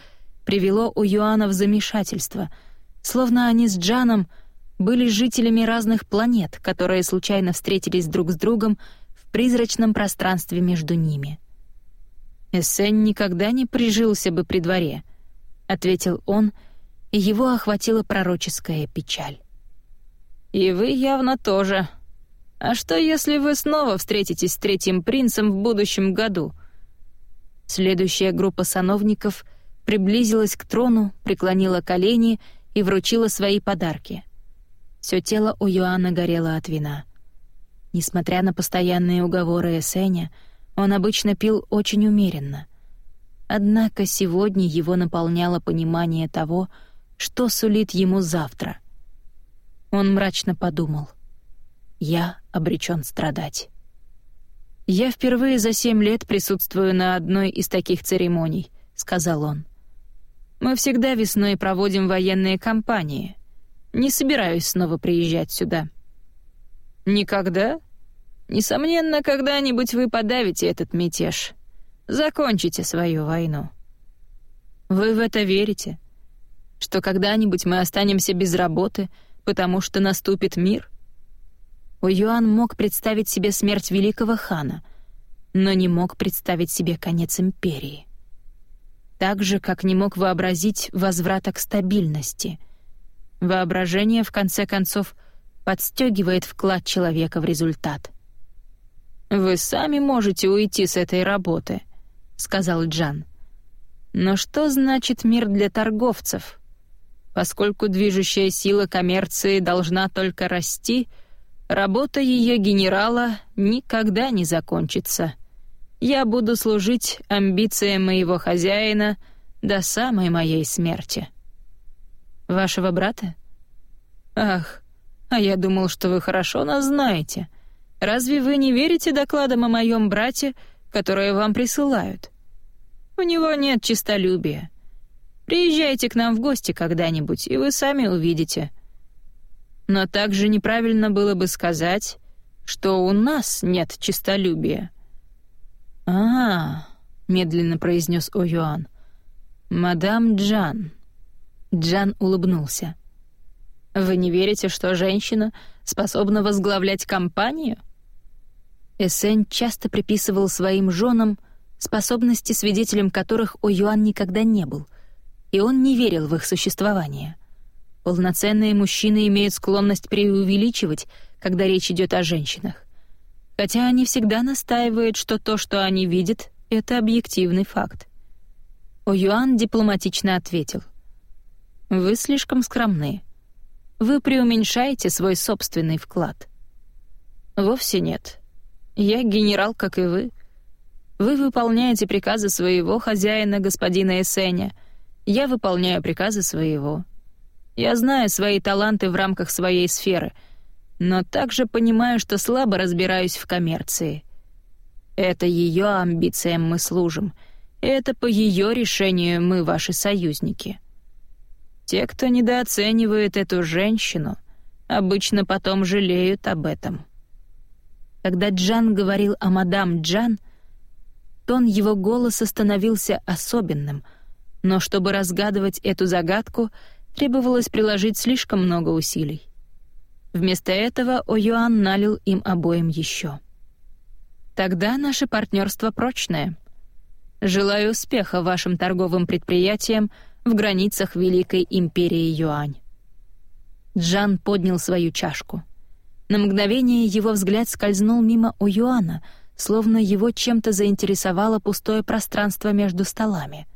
привело у Юана в замешательство, словно они с Джаном были жителями разных планет, которые случайно встретились друг с другом в призрачном пространстве между ними. Эссен никогда не прижился бы при дворе, ответил он, и его охватила пророческая печаль. И вы явно тоже. А что, если вы снова встретитесь с третьим принцем в будущем году? Следующая группа сановников приблизилась к трону, преклонила колени и вручила свои подарки. Все тело у Йоанна горело от вина. Несмотря на постоянные уговоры Эсеня, он обычно пил очень умеренно. Однако сегодня его наполняло понимание того, что сулит ему завтра. Он мрачно подумал. «Я обречен страдать». «Я впервые за семь лет присутствую на одной из таких церемоний», — сказал он. «Мы всегда весной проводим военные кампании. Не собираюсь снова приезжать сюда». «Никогда?» Несомненно, когда-нибудь вы подавите этот мятеж. Закончите свою войну. Вы в это верите? Что когда-нибудь мы останемся без работы, потому что наступит мир? Уюан мог представить себе смерть великого хана, но не мог представить себе конец империи. Так же, как не мог вообразить возврата к стабильности. Воображение, в конце концов, подстегивает вклад человека в результат — «Вы сами можете уйти с этой работы», — сказал Джан. «Но что значит мир для торговцев? Поскольку движущая сила коммерции должна только расти, работа ее генерала никогда не закончится. Я буду служить амбициям моего хозяина до самой моей смерти». «Вашего брата?» «Ах, а я думал, что вы хорошо нас знаете», Разве вы не верите докладам о моем брате, которые вам присылают? У него нет честолюбия. Приезжайте к нам в гости когда-нибудь, и вы сами увидите. Но также неправильно было бы сказать, что у нас нет честолюбия. А, медленно произнес О'Юан. Мадам Джан. Джан улыбнулся. Вы не верите, что женщина способна возглавлять компанию? Эссен часто приписывал своим женам способности, свидетелем которых О'Юан никогда не был, и он не верил в их существование. Полноценные мужчины имеют склонность преувеличивать, когда речь идет о женщинах. Хотя они всегда настаивают, что то, что они видят, — это объективный факт. О'Юан дипломатично ответил. «Вы слишком скромны. Вы преуменьшаете свой собственный вклад». «Вовсе нет. Я генерал, как и вы. Вы выполняете приказы своего хозяина, господина Эсеня. Я выполняю приказы своего. Я знаю свои таланты в рамках своей сферы, но также понимаю, что слабо разбираюсь в коммерции. Это ее амбициям мы служим, это по ее решению мы ваши союзники. Те, кто недооценивает эту женщину, обычно потом жалеют об этом. Когда Джан говорил о мадам Джан, тон его голоса становился особенным, но чтобы разгадывать эту загадку, требовалось приложить слишком много усилий. Вместо этого О'Юан налил им обоим еще. «Тогда наше партнерство прочное. Желаю успеха вашим торговым предприятиям в границах Великой Империи Юань». Джан поднял свою чашку — на мгновение его взгляд скользнул мимо у Юана, словно его чем-то заинтересовало пустое пространство между столами.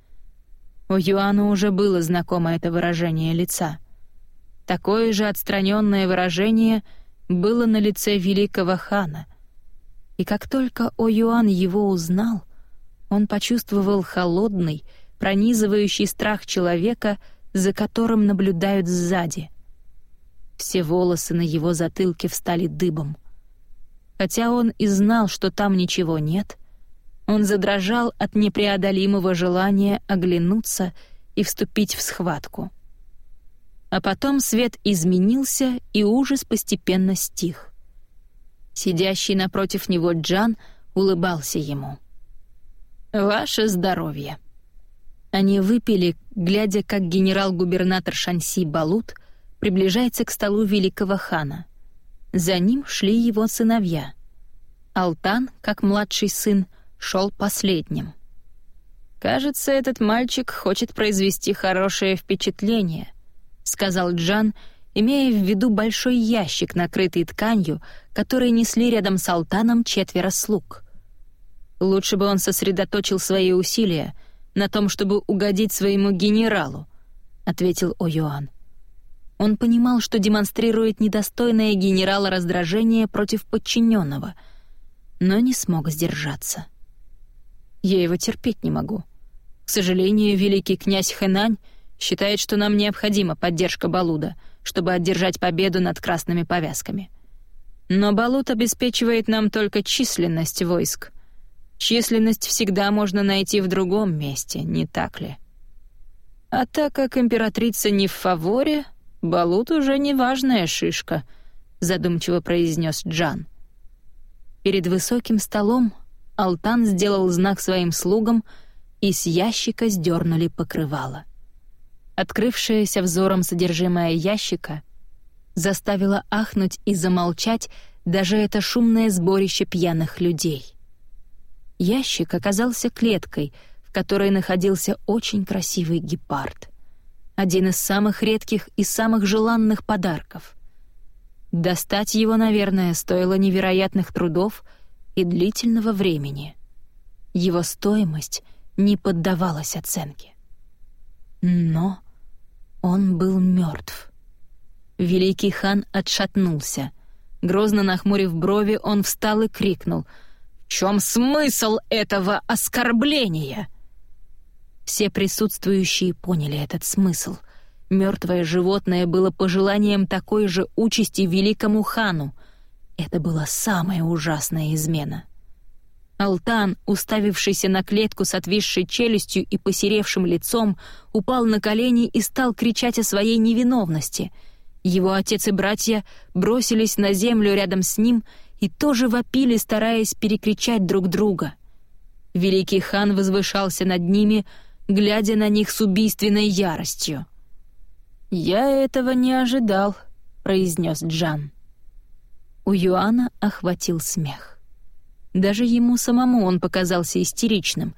У Юана уже было знакомо это выражение лица. Такое же отстраненное выражение было на лице великого хана. И как только О Юан его узнал, он почувствовал холодный, пронизывающий страх человека, за которым наблюдают сзади — все волосы на его затылке встали дыбом. Хотя он и знал, что там ничего нет, он задрожал от непреодолимого желания оглянуться и вступить в схватку. А потом свет изменился, и ужас постепенно стих. Сидящий напротив него Джан улыбался ему. «Ваше здоровье!» Они выпили, глядя, как генерал-губернатор Шанси Балут — приближается к столу великого хана. За ним шли его сыновья. Алтан, как младший сын, шел последним. «Кажется, этот мальчик хочет произвести хорошее впечатление», — сказал Джан, имея в виду большой ящик, накрытый тканью, который несли рядом с Алтаном четверо слуг. Лучше бы он сосредоточил свои усилия на том, чтобы угодить своему генералу, — ответил О'Юан. Он понимал, что демонстрирует недостойное генерала раздражение против подчиненного, но не смог сдержаться. «Я его терпеть не могу. К сожалению, великий князь Хэнань считает, что нам необходима поддержка Балуда, чтобы одержать победу над красными повязками. Но Балут обеспечивает нам только численность войск. Численность всегда можно найти в другом месте, не так ли?» А так как императрица не в фаворе, «Балут уже не важная шишка», — задумчиво произнес Джан. Перед высоким столом Алтан сделал знак своим слугам, и с ящика сдернули покрывало. Открывшееся взором содержимое ящика заставило ахнуть и замолчать даже это шумное сборище пьяных людей. Ящик оказался клеткой, в которой находился очень красивый гепард — один из самых редких и самых желанных подарков. Достать его, наверное, стоило невероятных трудов и длительного времени. Его стоимость не поддавалась оценке. Но он был мертв. Великий хан отшатнулся. Грозно нахмурив брови, он встал и крикнул «В чем смысл этого оскорбления?» Все присутствующие поняли этот смысл. Мертвое животное было пожеланием такой же участи великому хану. Это была самая ужасная измена. Алтан, уставившийся на клетку с отвисшей челюстью и посеревшим лицом, упал на колени и стал кричать о своей невиновности. Его отец и братья бросились на землю рядом с ним и тоже вопили, стараясь перекричать друг друга. Великий хан возвышался над ними, глядя на них с убийственной яростью. «Я этого не ожидал», — произнес Джан. У Юана охватил смех. Даже ему самому он показался истеричным.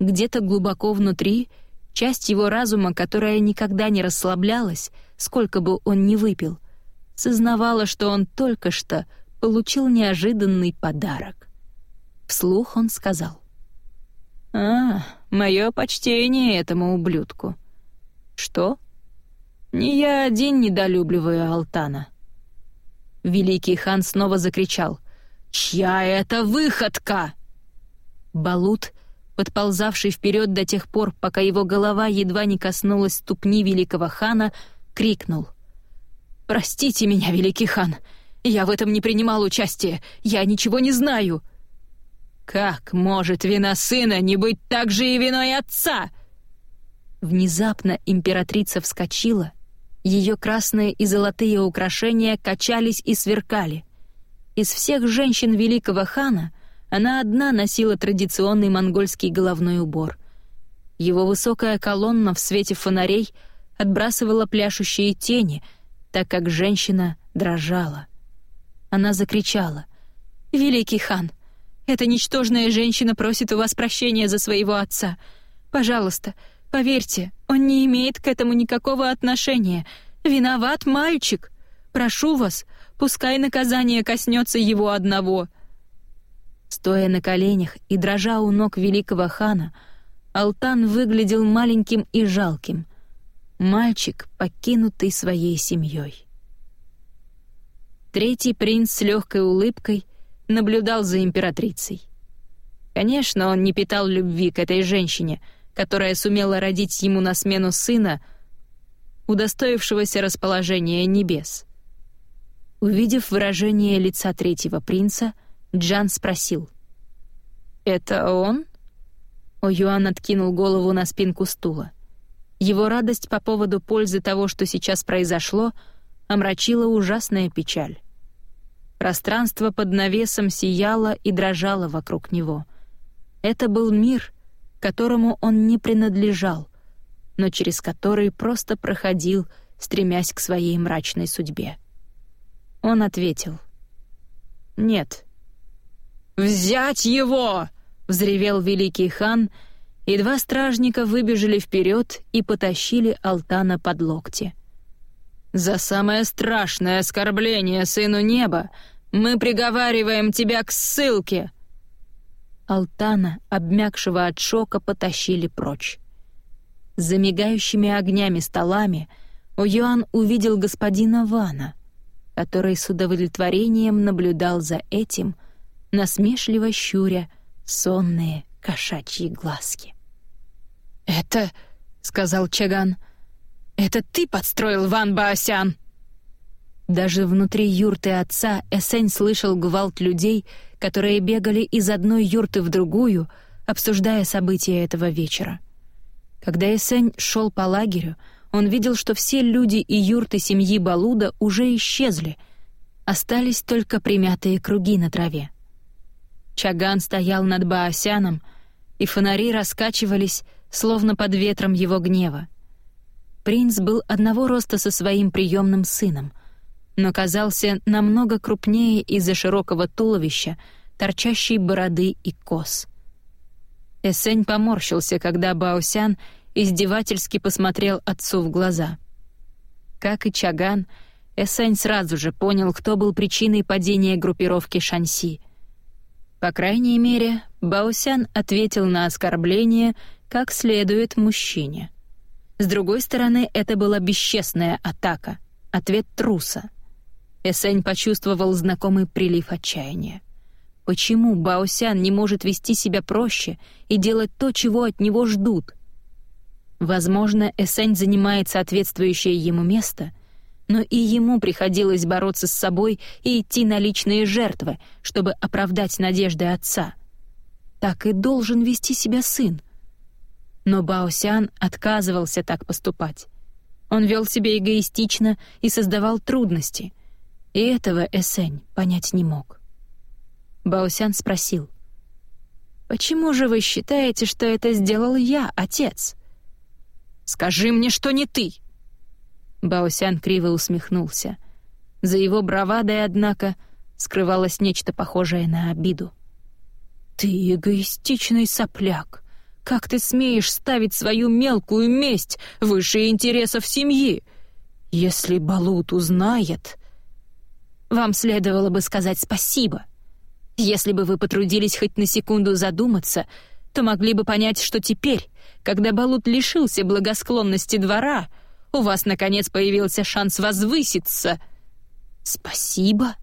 Где-то глубоко внутри часть его разума, которая никогда не расслаблялась, сколько бы он ни выпил, сознавала, что он только что получил неожиданный подарок. Вслух он сказал. «А, мое почтение этому ублюдку». «Что?» «Не я один недолюбливаю Алтана». Великий хан снова закричал. «Чья это выходка?» Балут, подползавший вперед до тех пор, пока его голова едва не коснулась ступни великого хана, крикнул. «Простите меня, великий хан! Я в этом не принимал участия! Я ничего не знаю!» «Как может вина сына не быть также и виной отца?» Внезапно императрица вскочила ее красные и золотые украшения качались и сверкали. Из всех женщин великого хана она одна носила традиционный монгольский головной убор. Его высокая колонна в свете фонарей отбрасывала пляшущие тени, так как женщина дрожала. Она закричала. «Великий хан, эта ничтожная женщина просит у вас прощения за своего отца. Пожалуйста, Поверьте, он не имеет к этому никакого отношения. Виноват мальчик. Прошу вас, пускай наказание коснется его одного». Стоя на коленях и дрожа у ног великого хана, Алтан выглядел маленьким и жалким. Мальчик, покинутый своей семьей. Третий принц с легкой улыбкой наблюдал за императрицей. Конечно, он не питал любви к этой женщине — которая сумела родить ему на смену сына, удостоившегося расположения небес. Увидев выражение лица третьего принца, Джан спросил. «Это он?» О'Юан откинул голову на спинку стула. Его радость по поводу пользы того, что сейчас произошло, омрачила ужасная печаль. Пространство под навесом сияло и дрожало вокруг него. Это был мир, которому он не принадлежал, но через который просто проходил, стремясь к своей мрачной судьбе. Он ответил. «Нет». «Взять его!» — взревел великий хан, и два стражника выбежали вперед и потащили Алтана под локти. «За самое страшное оскорбление сыну неба мы приговариваем тебя к ссылке!» Алтана, обмякшего от шока, потащили прочь. За мигающими огнями столами О'Юан увидел господина Вана, который с удовлетворением наблюдал за этим, насмешливо щуря сонные кошачьи глазки. «Это, — сказал Чаган, — это ты подстроил Ван Баосян!» Даже внутри юрты отца Эсень слышал гвалт людей, которые бегали из одной юрты в другую, обсуждая события этого вечера. Когда Эсень шел по лагерю, он видел, что все люди и юрты семьи Балуда уже исчезли, остались только примятые круги на траве. Чаган стоял над Баосяном, и фонари раскачивались, словно под ветром его гнева. Принц был одного роста со своим приемным сыном — но казался намного крупнее из-за широкого туловища, торчащей бороды и кос. Эсень поморщился, когда Баосян издевательски посмотрел отцу в глаза. Как и Чаган, Эсень сразу же понял, кто был причиной падения группировки Шанси. По крайней мере, Баосян ответил на оскорбление как следует мужчине. С другой стороны, это была бесчестная атака, ответ труса — Эсень почувствовал знакомый прилив отчаяния. Почему Баосян не может вести себя проще и делать то, чего от него ждут? Возможно, Эсень занимает соответствующее ему место, но и ему приходилось бороться с собой и идти на личные жертвы, чтобы оправдать надежды отца. Так и должен вести себя сын. Но Баосян отказывался так поступать. Он вел себя эгоистично и создавал трудности. И этого Эсень понять не мог. Баосян спросил. «Почему же вы считаете, что это сделал я, отец?» «Скажи мне, что не ты!» Баосян криво усмехнулся. За его бравадой, однако, скрывалось нечто похожее на обиду. «Ты эгоистичный сопляк! Как ты смеешь ставить свою мелкую месть выше интересов семьи? Если Балут узнает...» «Вам следовало бы сказать спасибо. Если бы вы потрудились хоть на секунду задуматься, то могли бы понять, что теперь, когда Балут лишился благосклонности двора, — у вас, наконец, появился шанс возвыситься. Спасибо.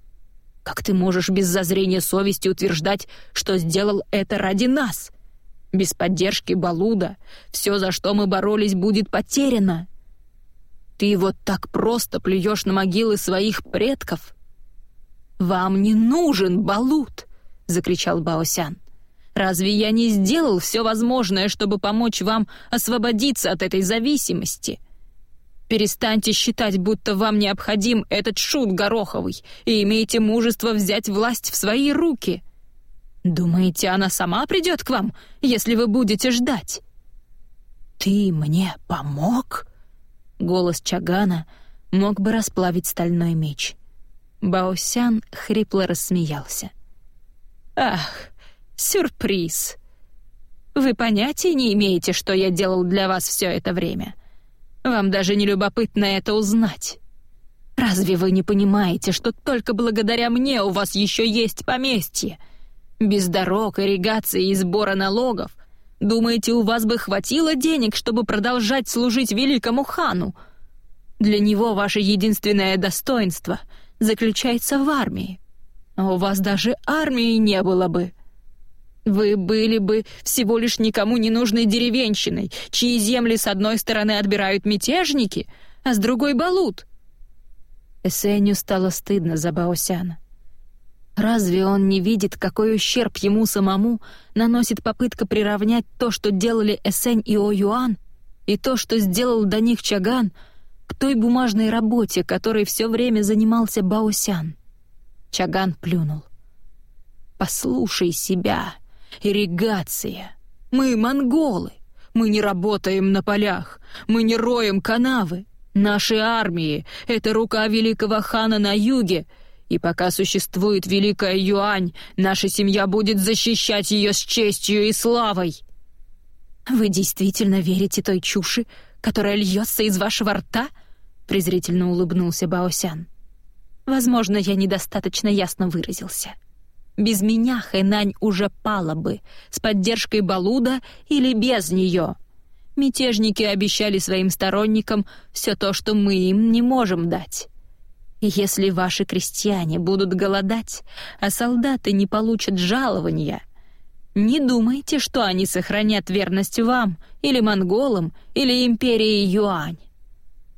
Как ты можешь без зазрения совести утверждать, что сделал это ради нас? Без поддержки Балуда все, за что мы боролись, будет потеряно. Ты вот так просто плюешь на могилы своих предков? Вам не нужен Балут, закричал Баосян. Разве я не сделал все возможное, чтобы помочь вам освободиться от этой зависимости? — Перестаньте считать, будто вам необходим этот шут гороховый, и имейте мужество взять власть в свои руки. Думаете, она сама придет к вам, если вы будете ждать? Ты мне помог? Голос Чагана мог бы расплавить стальной меч. Баосян хрипло рассмеялся. Ах, сюрприз. Вы понятия не имеете, что я делал для вас все это время. Вам даже не любопытно это узнать. Разве вы не понимаете, что только благодаря мне у вас еще есть поместье? Без дорог, ирригации и сбора налогов. Думаете, у вас бы хватило денег, чтобы продолжать служить великому хану? Для него ваше единственное достоинство заключается в армии. У вас даже армии не было бы. Вы были бы всего лишь никому не нужной деревенщиной, чьи земли с одной стороны отбирают мятежники, а с другой — балут. Эсеню стало стыдно за Баосяна. Разве он не видит, какой ущерб ему самому наносит попытка приравнять то, что делали Эсень и О-Юан, и то, что сделал до них Чаган, той бумажной работе, которой все время занимался Баосян? Чаган плюнул. «Послушай себя», Ирригация. Мы монголы. Мы не работаем на полях. Мы не роем канавы. Наши армии — это рука великого хана на юге, и пока существует Великая Юань, наша семья будет защищать ее с честью и славой. Вы действительно верите той чуши, которая льется из вашего рта? Презрительно улыбнулся Баосян. Возможно, я недостаточно ясно выразился. Без меня Хэнань уже пала бы, с поддержкой Балуда или без нее. Мятежники обещали своим сторонникам все то, что мы им не можем дать. Если ваши крестьяне будут голодать, а солдаты не получат жалования, не думайте, что они сохранят верность вам, или монголам, или империи Юань.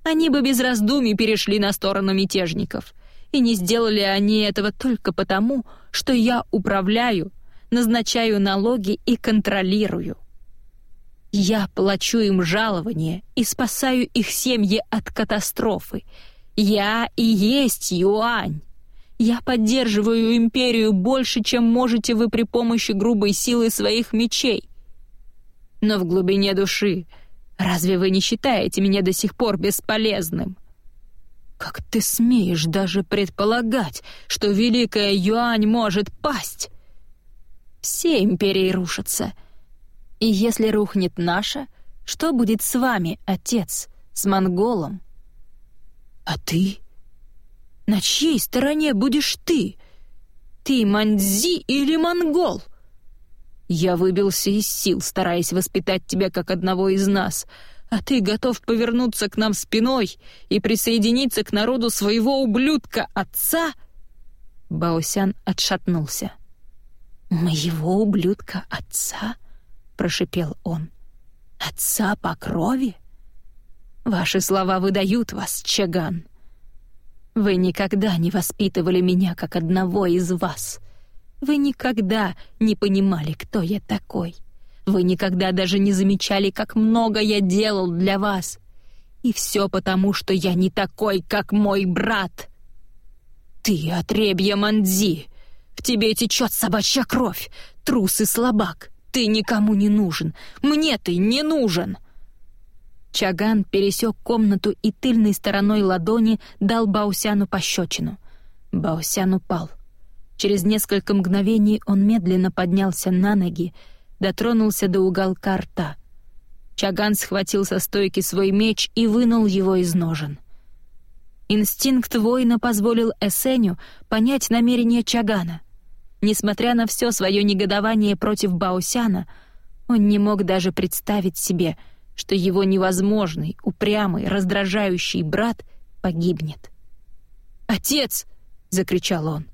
Они бы без раздумий перешли на сторону мятежников — и не сделали они этого только потому, что я управляю, назначаю налоги и контролирую. Я плачу им жалования и спасаю их семьи от катастрофы. Я и есть Юань. Я поддерживаю империю больше, чем можете вы при помощи грубой силы своих мечей. Но в глубине души разве вы не считаете меня до сих пор бесполезным? Как ты смеешь даже предполагать, что Великая Юань может пасть? Все империи рушатся. И если рухнет наша, что будет с вами, отец, с монголом? А ты? На чьей стороне будешь ты? Ты мандзи или монгол? Я выбился из сил, стараясь воспитать тебя как одного из нас — а ты готов повернуться к нам спиной и присоединиться к народу своего ублюдка отца?» Баосян отшатнулся. «Моего ублюдка отца?» — прошипел он. «Отца по крови?» «Ваши слова выдают вас, Чаган. Вы никогда не воспитывали меня как одного из вас. Вы никогда не понимали, кто я такой. Вы никогда даже не замечали, как много я делал для вас. И все потому, что я не такой, как мой брат. Ты отребья Мандзи. В тебе течет собачья кровь. Трус и слабак. Ты никому не нужен. Мне ты не нужен. Чаган пересек комнату и тыльной стороной ладони дал Баусяну пощечину. Баусян упал. Через несколько мгновений он медленно поднялся на ноги, дотронулся до уголка рта. Чаган схватил со стойки свой меч и вынул его из ножен. Инстинкт воина позволил Эсеню понять намерение Чагана. Несмотря на все свое негодование против Баосяна, он не мог даже представить себе, что его невозможный, упрямый, раздражающий брат погибнет. «Отец!» — закричал он.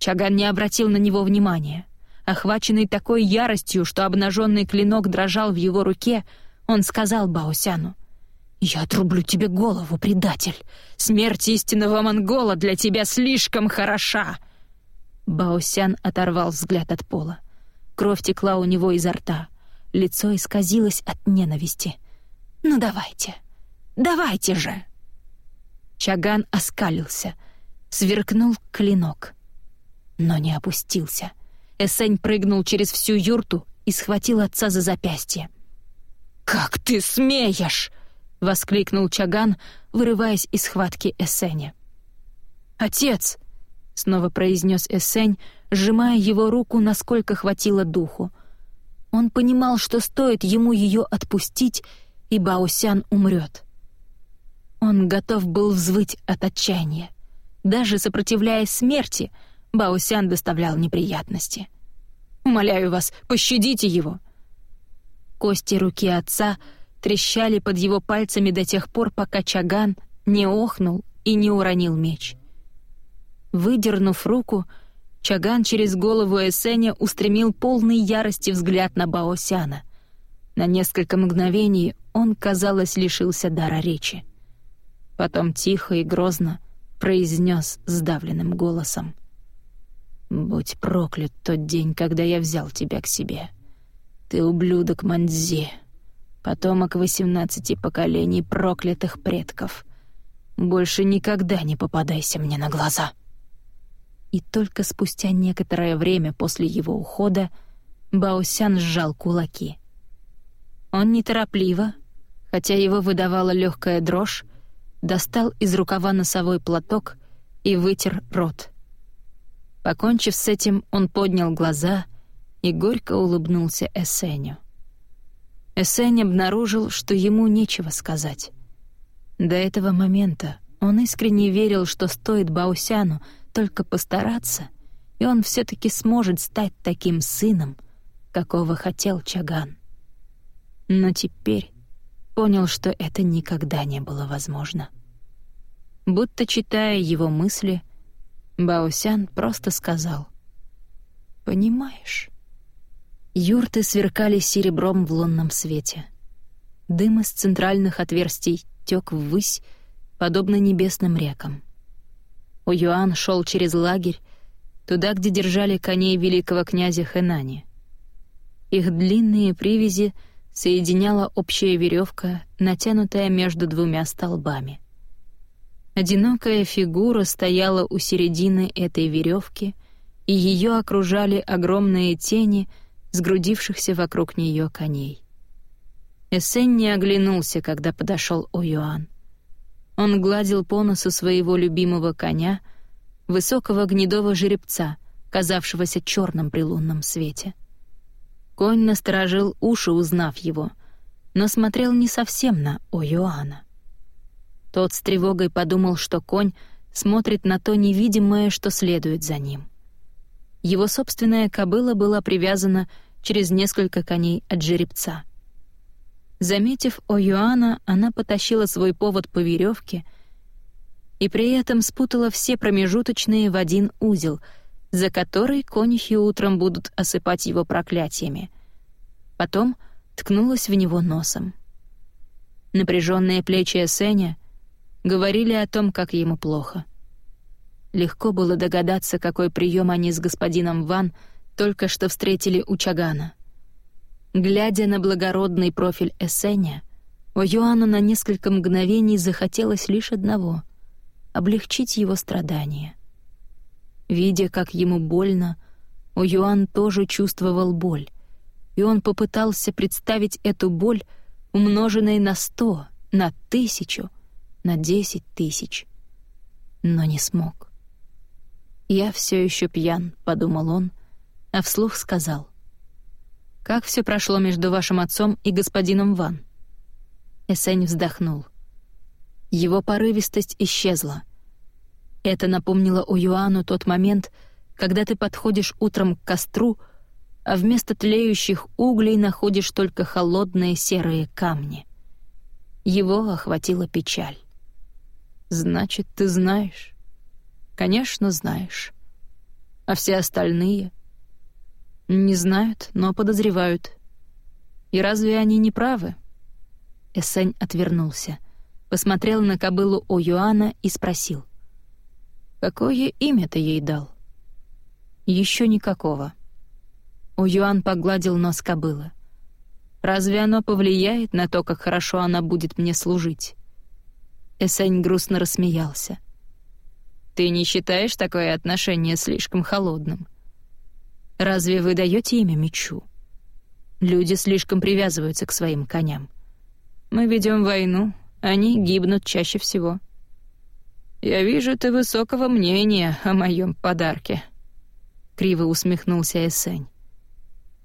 Чаган не обратил на него внимания. Охваченный такой яростью, что обнаженный клинок дрожал в его руке, он сказал Баосяну, «Я отрублю тебе голову, предатель! Смерть истинного монгола для тебя слишком хороша!» Баосян оторвал взгляд от пола. Кровь текла у него изо рта. Лицо исказилось от ненависти. «Ну давайте! Давайте же!» Чаган оскалился, сверкнул клинок, но не опустился. Эсень прыгнул через всю юрту и схватил отца за запястье. «Как ты смеешь!» — воскликнул Чаган, вырываясь из схватки Эссеня. «Отец!» — снова произнес Эссень, сжимая его руку, насколько хватило духу. Он понимал, что стоит ему ее отпустить, и Баосян умрет. Он готов был взвыть от отчаяния. Даже сопротивляясь смерти, Баосян доставлял неприятности. «Умоляю вас, пощадите его!» Кости руки отца — трещали под его пальцами до тех пор, пока Чаган не охнул и не уронил меч. Выдернув руку, Чаган через голову Эсеня устремил полный ярости взгляд на Баосяна. На несколько мгновений он, казалось, лишился дара речи. Потом тихо и грозно произнес сдавленным голосом. «Будь проклят тот день, когда я взял тебя к себе. Ты ублюдок Манзи, потомок восемнадцати поколений проклятых предков. Больше никогда не попадайся мне на глаза. И только спустя некоторое время после его ухода Баосян сжал кулаки. Он неторопливо, хотя его выдавала легкая дрожь, достал из рукава носовой платок и вытер рот. Покончив с этим, он поднял глаза и горько улыбнулся Эсеню. Эсень обнаружил, что ему нечего сказать. До этого момента он искренне верил, что стоит Баусяну только постараться, и он все таки сможет стать таким сыном, какого хотел Чаган. Но теперь понял, что это никогда не было возможно. Будто читая его мысли, Баосян просто сказал «Понимаешь?» Юрты сверкали серебром в лунном свете. Дым из центральных отверстий тек ввысь, подобно небесным рекам. Уюан шел через лагерь, туда, где держали коней великого князя Хэнани. Их длинные привязи соединяла общая веревка, натянутая между двумя столбами. Одинокая фигура стояла у середины этой веревки, и ее окружали огромные тени — сгрудившихся вокруг нее коней. Эссен не оглянулся, когда подошел О'Юан. Он гладил по носу своего любимого коня, высокого гнедого жеребца, казавшегося черным при лунном свете. Конь насторожил уши, узнав его, но смотрел не совсем на О'Юана. Тот с тревогой подумал, что конь смотрит на то невидимое, что следует за ним. Его собственная кобыла была привязана через несколько коней от жеребца. Заметив О'Юана, она потащила свой повод по веревке и при этом спутала все промежуточные в один узел, за который конюхи утром будут осыпать его проклятиями. Потом ткнулась в него носом. Напряженные плечи Эсеня говорили о том, как ему плохо. Легко было догадаться, какой прием они с господином Ван только что встретили у Чагана. Глядя на благородный профиль Эссеня, у Йоанну на несколько мгновений захотелось лишь одного — облегчить его страдания. Видя, как ему больно, у Юан тоже чувствовал боль, и он попытался представить эту боль, умноженной на сто, на тысячу, на десять тысяч, но не смог. «Я все еще пьян», — подумал он, а вслух сказал. «Как все прошло между вашим отцом и господином Ван?» Эсень вздохнул. Его порывистость исчезла. Это напомнило у Юану тот момент, когда ты подходишь утром к костру, а вместо тлеющих углей находишь только холодные серые камни. Его охватила печаль. «Значит, ты знаешь?» Конечно, знаешь. А все остальные? Не знают, но подозревают. И разве они не правы? Эссень отвернулся, посмотрел на кобылу у Юана и спросил. «Какое имя ты ей дал?» Еще никакого». У Юан погладил нос кобылы. «Разве оно повлияет на то, как хорошо она будет мне служить?» Эссень грустно рассмеялся. — ты не считаешь такое отношение слишком холодным? Разве вы даете имя мечу? Люди слишком привязываются к своим коням. Мы ведем войну, они гибнут чаще всего. Я вижу, ты высокого мнения о моем подарке. Криво усмехнулся Эссень.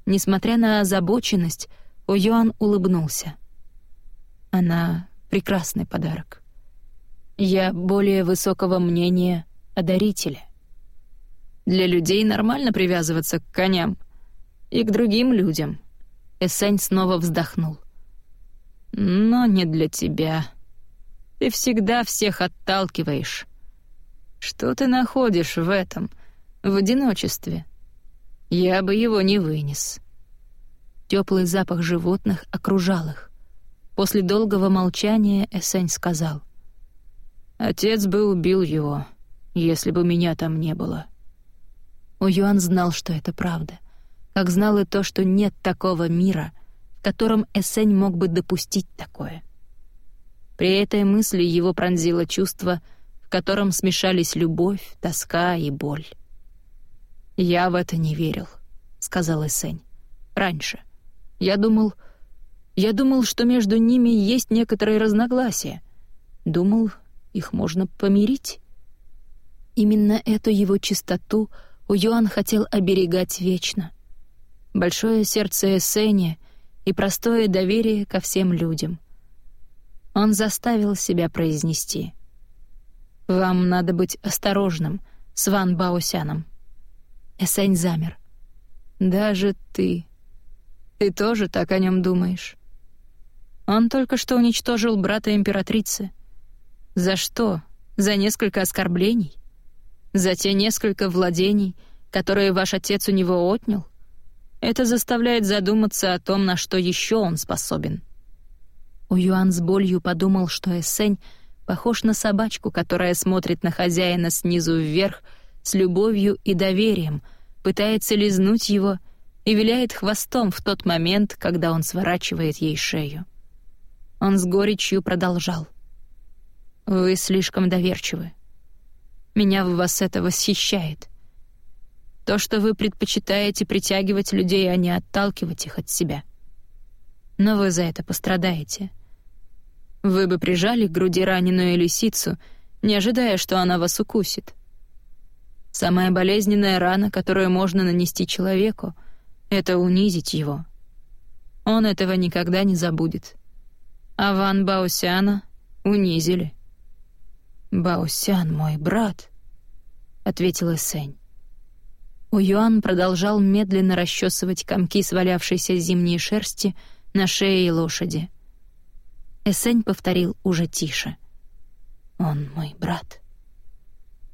Несмотря на озабоченность, О'Юан улыбнулся. Она — прекрасный подарок. Я более высокого мнения о дарителе. Для людей нормально привязываться к коням. И к другим людям. Эссень снова вздохнул. Но не для тебя. Ты всегда всех отталкиваешь. Что ты находишь в этом, в одиночестве? Я бы его не вынес. Теплый запах животных окружал их. После долгого молчания Эссень сказал — Отец бы убил его, если бы меня там не было. У Юан знал, что это правда, как знал и то, что нет такого мира, в котором Эсень мог бы допустить такое. При этой мысли его пронзило чувство, в котором смешались любовь, тоска и боль. «Я в это не верил», — сказал Эсень. «Раньше. Я думал... Я думал, что между ними есть некоторые разногласия. Думал, их можно помирить. Именно эту его чистоту Уюан хотел оберегать вечно. Большое сердце Эссеня и простое доверие ко всем людям. Он заставил себя произнести. «Вам надо быть осторожным с Ван Баосяном». Эссень замер. «Даже ты. Ты тоже так о нем думаешь?» Он только что уничтожил брата императрицы — за что? За несколько оскорблений? За те несколько владений, которые ваш отец у него отнял? Это заставляет задуматься о том, на что еще он способен. У Юан с болью подумал, что Эссень похож на собачку, которая смотрит на хозяина снизу вверх с любовью и доверием, пытается лизнуть его и виляет хвостом в тот момент, когда он сворачивает ей шею. Он с горечью продолжал. Вы слишком доверчивы. Меня в вас это восхищает. То, что вы предпочитаете притягивать людей, а не отталкивать их от себя. Но вы за это пострадаете. Вы бы прижали к груди раненую лисицу, не ожидая, что она вас укусит. Самая болезненная рана, которую можно нанести человеку, — это унизить его. Он этого никогда не забудет. А Ван Баосяна унизили. «Баосян, мой брат», — ответила Сэнь. Уюан продолжал медленно расчесывать комки свалявшейся зимней шерсти на шее лошади. Эсень повторил уже тише. «Он мой брат».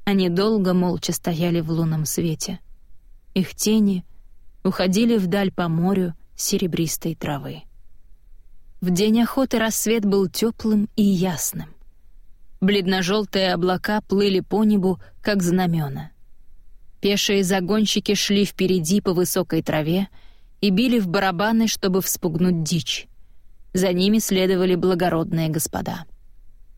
Они долго молча стояли в лунном свете. Их тени уходили вдаль по морю серебристой травы. В день охоты рассвет был теплым и ясным. Бледно-желтые облака плыли по небу, как знамена. Пешие загонщики шли впереди по высокой траве и били в барабаны, чтобы вспугнуть дичь. За ними следовали благородные господа.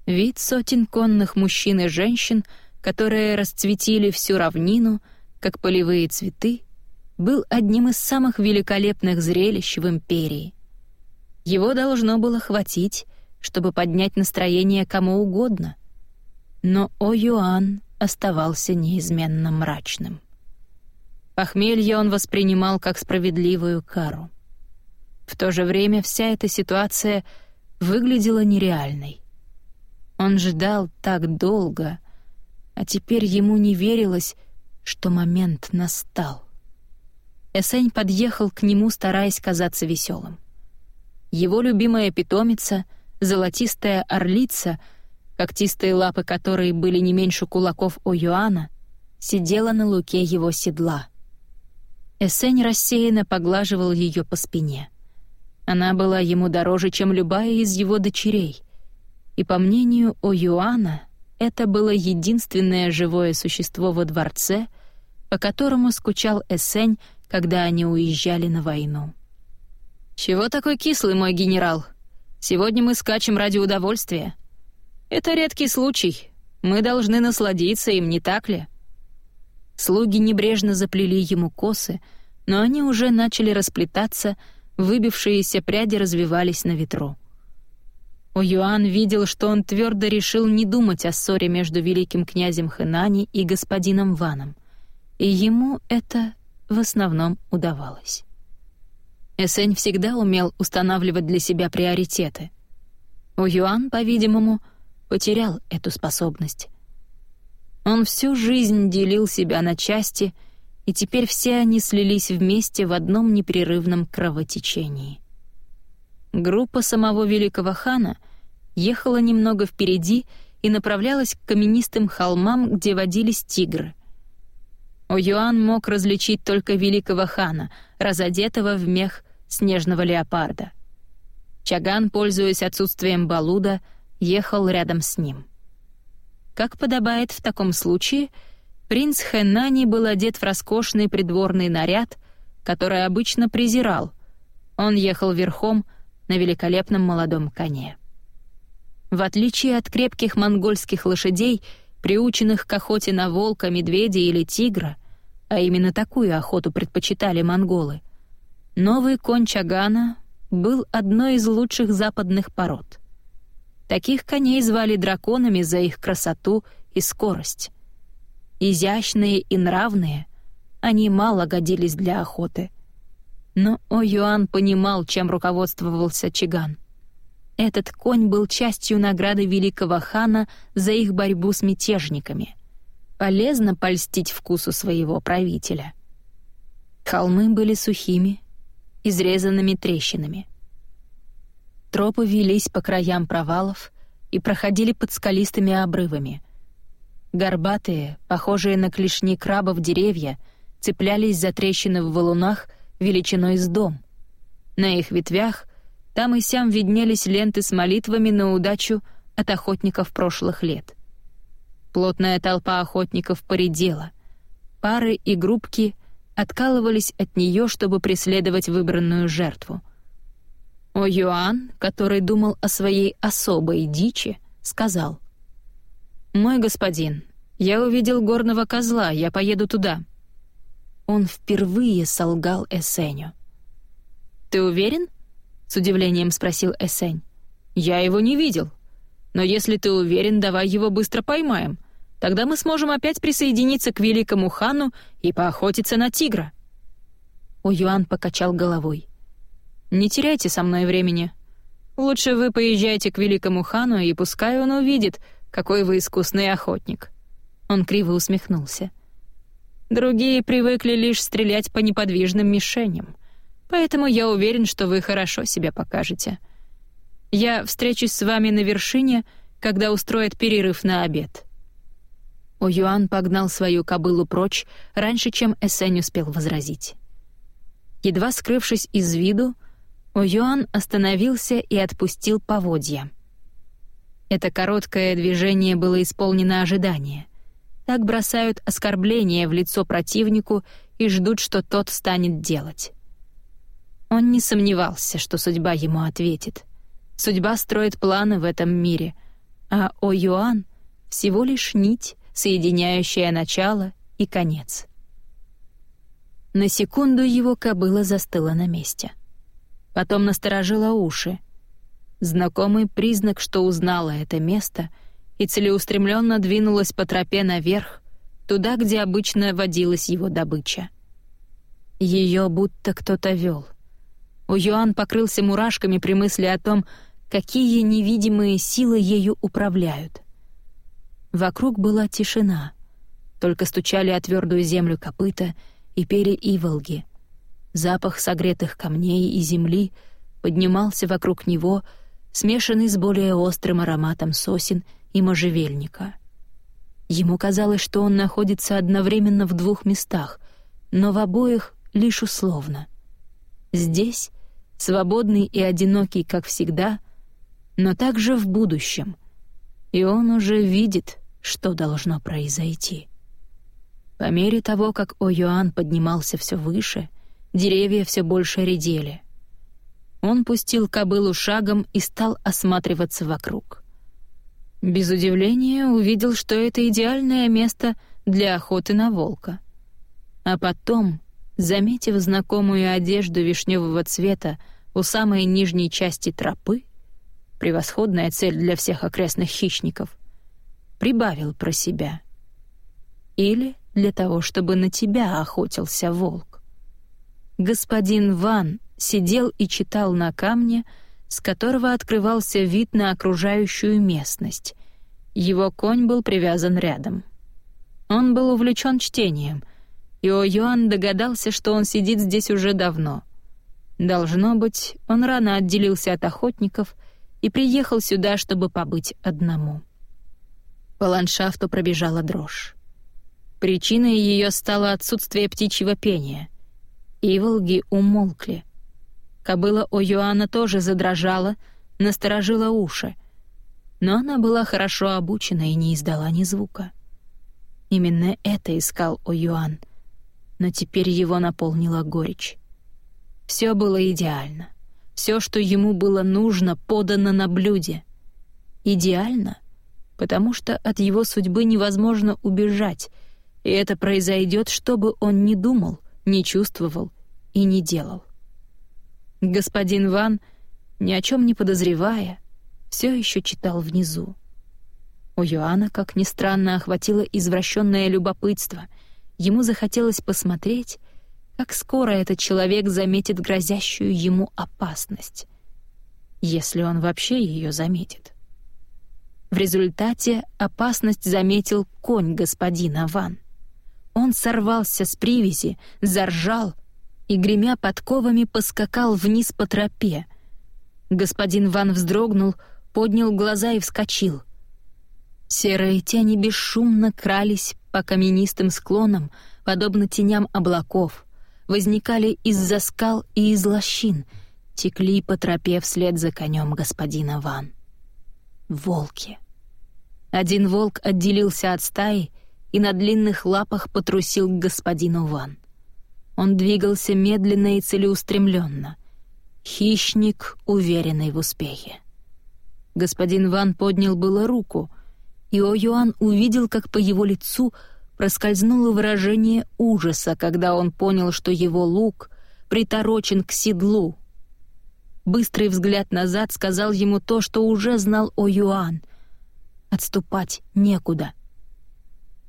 Вид сотен конных мужчин и женщин, которые расцветили всю равнину, как полевые цветы, был одним из самых великолепных зрелищ в империи. Его должно было хватить, чтобы поднять настроение кому угодно. Но О-Юан оставался неизменно мрачным. Похмелье он воспринимал как справедливую кару. В то же время вся эта ситуация выглядела нереальной. Он ждал так долго, а теперь ему не верилось, что момент настал. Эсень подъехал к нему, стараясь казаться веселым. Его любимая питомица, золотистая орлица, когтистые лапы которой были не меньше кулаков у Юана, сидела на луке его седла. Эсень рассеянно поглаживал ее по спине. Она была ему дороже, чем любая из его дочерей. И по мнению О Юана, это было единственное живое существо во дворце, по которому скучал Эсень, когда они уезжали на войну. «Чего такой кислый, мой генерал? Сегодня мы скачем ради удовольствия. Это редкий случай. Мы должны насладиться им, не так ли?» Слуги небрежно заплели ему косы, но они уже начали расплетаться, выбившиеся пряди развивались на ветру. О'Юан видел, что он твердо решил не думать о ссоре между великим князем Хэнани и господином Ваном, и ему это в основном удавалось. Эсень всегда умел устанавливать для себя приоритеты. О'Юан, по-видимому, потерял эту способность. Он всю жизнь делил себя на части — и теперь все они слились вместе в одном непрерывном кровотечении. Группа самого великого хана ехала немного впереди и направлялась к каменистым холмам, где водились тигры. О'Юан мог различить только великого хана, разодетого в мех снежного леопарда. Чаган, пользуясь отсутствием Балуда, ехал рядом с ним. Как подобает в таком случае — Принц Хэнани был одет в роскошный придворный наряд, который обычно презирал. Он ехал верхом на великолепном молодом коне. В отличие от крепких монгольских лошадей, приученных к охоте на волка, медведя или тигра, а именно такую охоту предпочитали монголы, новый конь Чагана был одной из лучших западных пород. Таких коней звали драконами за их красоту и скорость изящные и нравные, они мало годились для охоты. Но О-Юан понимал, чем руководствовался Чиган. Этот конь был частью награды великого хана за их борьбу с мятежниками. Полезно польстить вкусу своего правителя. Холмы были сухими, изрезанными трещинами. Тропы велись по краям провалов и проходили под скалистыми обрывами — Горбатые, похожие на клешни крабов деревья, цеплялись за трещины в валунах величиной с дом. На их ветвях там и сям виднелись ленты с молитвами на удачу от охотников прошлых лет. Плотная толпа охотников поредела. Пары и группки откалывались от нее, чтобы преследовать выбранную жертву. О Юан, который думал о своей особой дичи, сказал, «Мой господин, я увидел горного козла, я поеду туда». Он впервые солгал Эсеню. «Ты уверен?» — с удивлением спросил Эсень. «Я его не видел. Но если ты уверен, давай его быстро поймаем. Тогда мы сможем опять присоединиться к великому хану и поохотиться на тигра». Юан покачал головой. «Не теряйте со мной времени. Лучше вы поезжайте к великому хану, и пускай он увидит, какой вы искусный охотник». Он криво усмехнулся. «Другие привыкли лишь стрелять по неподвижным мишеням, поэтому я уверен, что вы хорошо себя покажете. Я встречусь с вами на вершине, когда устроят перерыв на обед». О'Юан погнал свою кобылу прочь раньше, чем Эссень успел возразить. Едва скрывшись из виду, О'Юан остановился и отпустил поводья — Это короткое движение было исполнено ожидания. Так бросают оскорбления в лицо противнику и ждут, что тот станет делать. Он не сомневался, что судьба ему ответит. Судьба строит планы в этом мире, а О-Юан — всего лишь нить, соединяющая начало и конец. На секунду его кобыла застыла на месте. Потом насторожила уши. Знакомый признак, что узнала это место, и целеустремленно двинулась по тропе наверх, туда, где обычно водилась его добыча. Ее будто кто-то вел. У Юан покрылся мурашками при мысли о том, какие невидимые силы ею управляют. Вокруг была тишина. Только стучали о твердую землю копыта — и переиволги. Запах согретых камней и земли поднимался вокруг него, смешанный с более острым ароматом сосен и можжевельника. Ему казалось, что он находится одновременно в двух местах, но в обоих лишь условно. Здесь, свободный и одинокий, как всегда, но также в будущем, и он уже видит, что должно произойти. По мере того, как О'Юан поднимался все выше, деревья все больше редели. Он пустил кобылу шагом и стал осматриваться вокруг. Без удивления увидел, что это идеальное место для охоты на волка. А потом, заметив знакомую одежду вишневого цвета у самой нижней части тропы, превосходная цель для всех окрестных хищников, прибавил про себя. Или для того, чтобы на тебя охотился волк. Господин Ван сидел и читал на камне, с которого открывался вид на окружающую местность. Его конь был привязан рядом. Он был увлечен чтением, и О Юан догадался, что он сидит здесь уже давно. Должно быть, он рано отделился от охотников и приехал сюда, чтобы побыть одному. По ландшафту пробежала дрожь. Причиной ее стало отсутствие птичьего пения. Иволги умолкли. Кобыла О'Юана тоже задрожала, насторожила уши. Но она была хорошо обучена и не издала ни звука. Именно это искал О'Юан, но теперь его наполнила горечь. Все было идеально. Все, что ему было нужно, подано на блюде. Идеально, потому что от его судьбы невозможно убежать — и это произойдет, что бы он ни думал, не чувствовал и не делал. Господин Ван, ни о чем не подозревая, все еще читал внизу. У Йоанна, как ни странно, охватило извращенное любопытство. Ему захотелось посмотреть, как скоро этот человек заметит грозящую ему опасность, если он вообще ее заметит. В результате опасность заметил конь господина Ван. Он сорвался с привязи, заржал и, гремя подковами, поскакал вниз по тропе. Господин Ван вздрогнул, поднял глаза и вскочил. Серые тени бесшумно крались по каменистым склонам, подобно теням облаков, возникали из-за скал и из лощин, текли по тропе вслед за конем господина Ван. Волки. Один волк отделился от стаи и на длинных лапах потрусил к господину Ван. Он двигался медленно и целеустремленно. Хищник, уверенный в успехе. Господин Ван поднял было руку, и О Юан увидел, как по его лицу проскользнуло выражение ужаса, когда он понял, что его лук приторочен к седлу. Быстрый взгляд назад сказал ему то, что уже знал О Юан. Отступать некуда —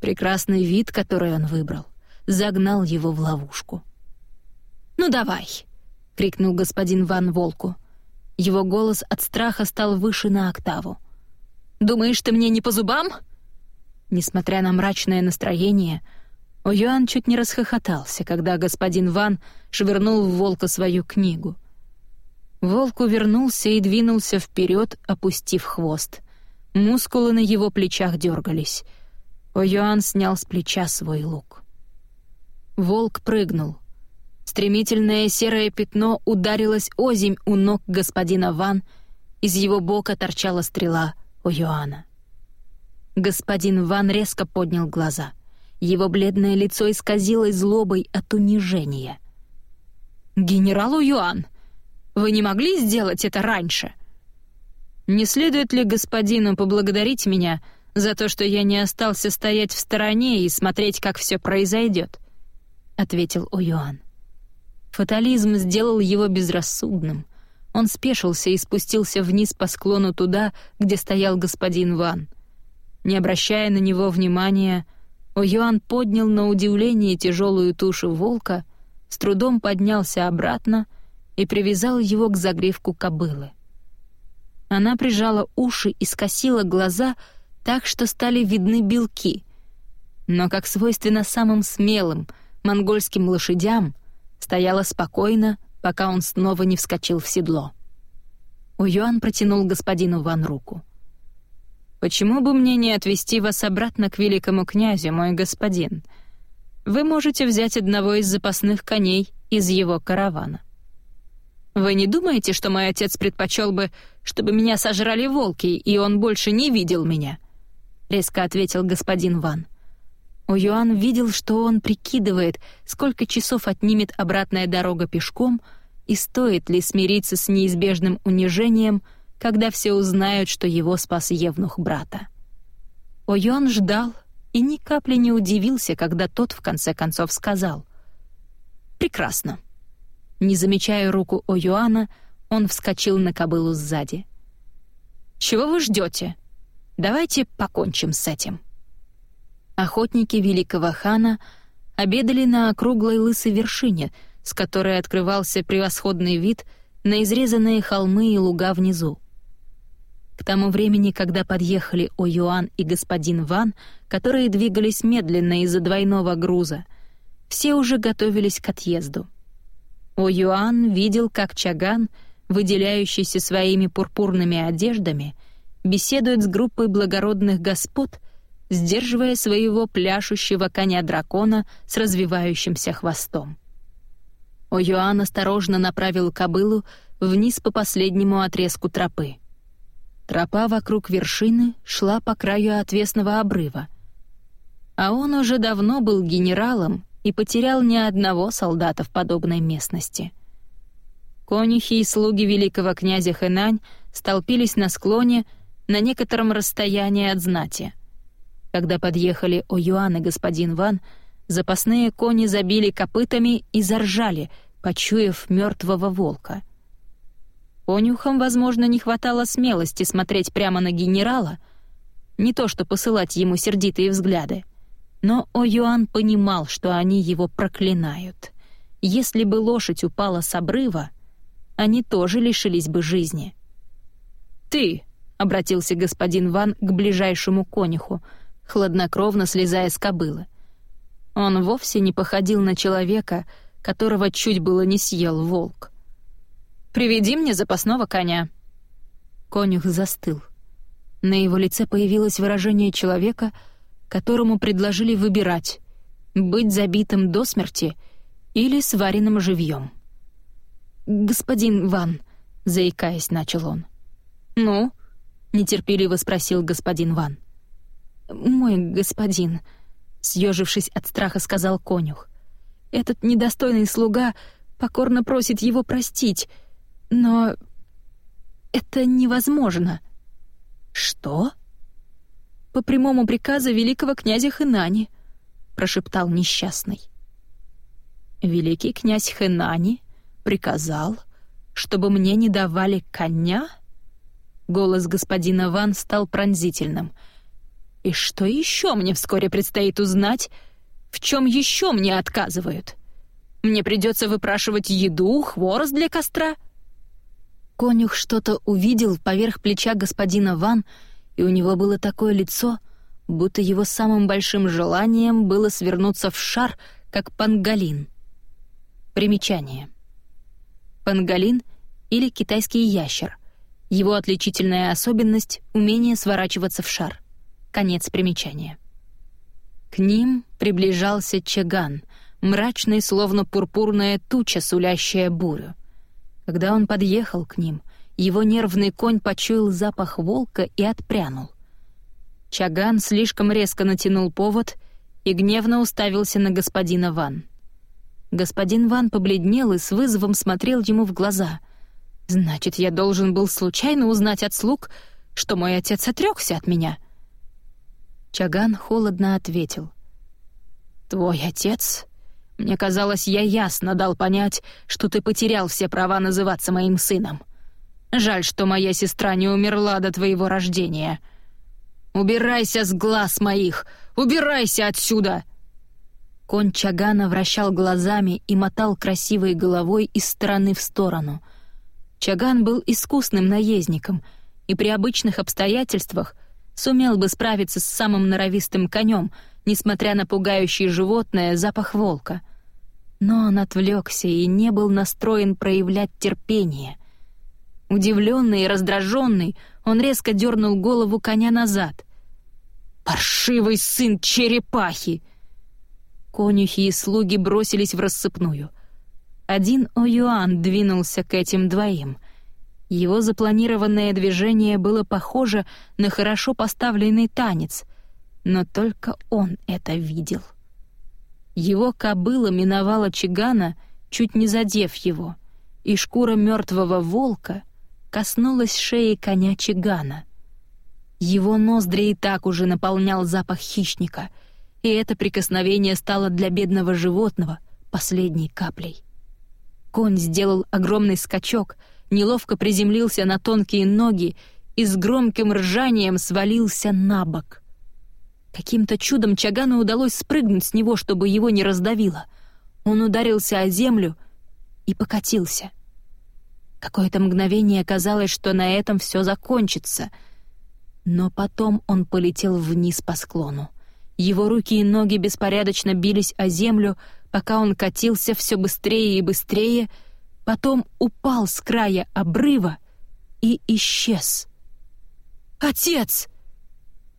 Прекрасный вид, который он выбрал, загнал его в ловушку. «Ну давай!» — крикнул господин Ван Волку. Его голос от страха стал выше на октаву. «Думаешь, ты мне не по зубам?» Несмотря на мрачное настроение, О'Юан чуть не расхохотался, когда господин Ван швырнул в волка свою книгу. Волк увернулся и двинулся вперед, опустив хвост. Мускулы на его плечах дергались — О'Юан снял с плеча свой лук. Волк прыгнул. Стремительное серое пятно ударилось озимь у ног господина Ван, из его бока торчала стрела у Йоанна. Господин Ван резко поднял глаза. Его бледное лицо исказилось злобой от унижения. «Генерал Юан, вы не могли сделать это раньше?» «Не следует ли господину поблагодарить меня за то, что я не остался стоять в стороне и смотреть, как все произойдет?» — ответил О'Юан. Фатализм сделал его безрассудным. Он спешился и спустился вниз по склону туда, где стоял господин Ван. Не обращая на него внимания, О'Юан поднял на удивление тяжелую тушу волка, с трудом поднялся обратно и привязал его к загривку кобылы. Она прижала уши и скосила глаза так, что стали видны белки. Но, как свойственно самым смелым монгольским лошадям, стояла спокойно, пока он снова не вскочил в седло. Уюан протянул господину Ван руку. «Почему бы мне не отвезти вас обратно к великому князю, мой господин? Вы можете взять одного из запасных коней из его каравана». «Вы не думаете, что мой отец предпочел бы, чтобы меня сожрали волки, и он больше не видел меня?» — резко ответил господин Ван. Уюан видел, что он прикидывает, сколько часов отнимет обратная дорога пешком и стоит ли смириться с неизбежным унижением, когда все узнают, что его спас евнух брата. О'Юан ждал и ни капли не удивился, когда тот в конце концов сказал «Прекрасно». Не замечая руку О'Юана, он вскочил на кобылу сзади. «Чего вы ждете? Давайте покончим с этим». Охотники великого хана обедали на округлой лысой вершине, с которой открывался превосходный вид на изрезанные холмы и луга внизу. К тому времени, когда подъехали О'Юан и господин Ван, которые двигались медленно из-за двойного груза, все уже готовились к отъезду. О'Юан видел, как Чаган, выделяющийся своими пурпурными одеждами, беседует с группой благородных господ — сдерживая своего пляшущего коня-дракона с развивающимся хвостом. О'Юан осторожно направил кобылу вниз по последнему отрезку тропы. Тропа вокруг вершины шла по краю отвесного обрыва. А он уже давно был генералом и потерял ни одного солдата в подобной местности. Конюхи и слуги великого князя Хэнань столпились на склоне на некотором расстоянии от знати — когда подъехали О'Юан и господин Ван, запасные кони забили копытами и заржали, почуяв мертвого волка. Конюхам, возможно, не хватало смелости смотреть прямо на генерала, не то что посылать ему сердитые взгляды. Но О'Юан понимал, что они его проклинают. Если бы лошадь упала с обрыва, они тоже лишились бы жизни. «Ты!» — обратился господин Ван к ближайшему конюху — хладнокровно слезая с кобылы. Он вовсе не походил на человека, которого чуть было не съел волк. «Приведи мне запасного коня». Конюх застыл. На его лице появилось выражение человека, которому предложили выбирать — быть забитым до смерти или сваренным живьем. «Господин Ван», — заикаясь, начал он. «Ну?» — нетерпеливо спросил господин Ван. «Мой господин», — съежившись от страха, сказал конюх, — «этот недостойный слуга покорно просит его простить, но это невозможно». «Что?» «По прямому приказу великого князя Хэнани», — прошептал несчастный. «Великий князь Хэнани приказал, чтобы мне не давали коня?» Голос господина Ван стал пронзительным — и что еще мне вскоре предстоит узнать? В чем еще мне отказывают? Мне придется выпрашивать еду, хворост для костра?» Конюх что-то увидел поверх плеча господина Ван, и у него было такое лицо, будто его самым большим желанием было свернуться в шар, как пангалин. Примечание. Пангалин или китайский ящер. Его отличительная особенность — умение сворачиваться в шар. Конец примечания. К ним приближался Чаган, мрачный, словно пурпурная туча, сулящая бурю. Когда он подъехал к ним, его нервный конь почуял запах волка и отпрянул. Чаган слишком резко натянул повод и гневно уставился на господина Ван. Господин Ван побледнел и с вызовом смотрел ему в глаза. «Значит, я должен был случайно узнать от слуг, что мой отец отрекся от меня?» Чаган холодно ответил. «Твой отец? Мне казалось, я ясно дал понять, что ты потерял все права называться моим сыном. Жаль, что моя сестра не умерла до твоего рождения. Убирайся с глаз моих! Убирайся отсюда!» Конь Чагана вращал глазами и мотал красивой головой из стороны в сторону. Чаган был искусным наездником и при обычных обстоятельствах сумел бы справиться с самым норовистым конем, несмотря на пугающее животное запах волка. Но он отвлекся и не был настроен проявлять терпение. Удивленный и раздраженный, он резко дернул голову коня назад. «Паршивый сын черепахи!» Конюхи и слуги бросились в рассыпную. Один О'Юан двинулся к этим двоим. Его запланированное движение было похоже на хорошо поставленный танец, но только он это видел. Его кобыла миновала чигана, чуть не задев его, и шкура мертвого волка коснулась шеи коня чигана — его ноздри и так уже наполнял запах хищника, и это прикосновение стало для бедного животного последней каплей. Конь сделал огромный скачок, неловко приземлился на тонкие ноги и с громким ржанием свалился на бок. Каким-то чудом Чагану удалось спрыгнуть с него, чтобы его не раздавило. Он ударился о землю и покатился. Какое-то мгновение казалось, что на этом все закончится — но потом он полетел вниз по склону. Его руки и ноги беспорядочно бились о землю, пока он катился все быстрее и быстрее, потом упал с края обрыва и исчез. «Отец!»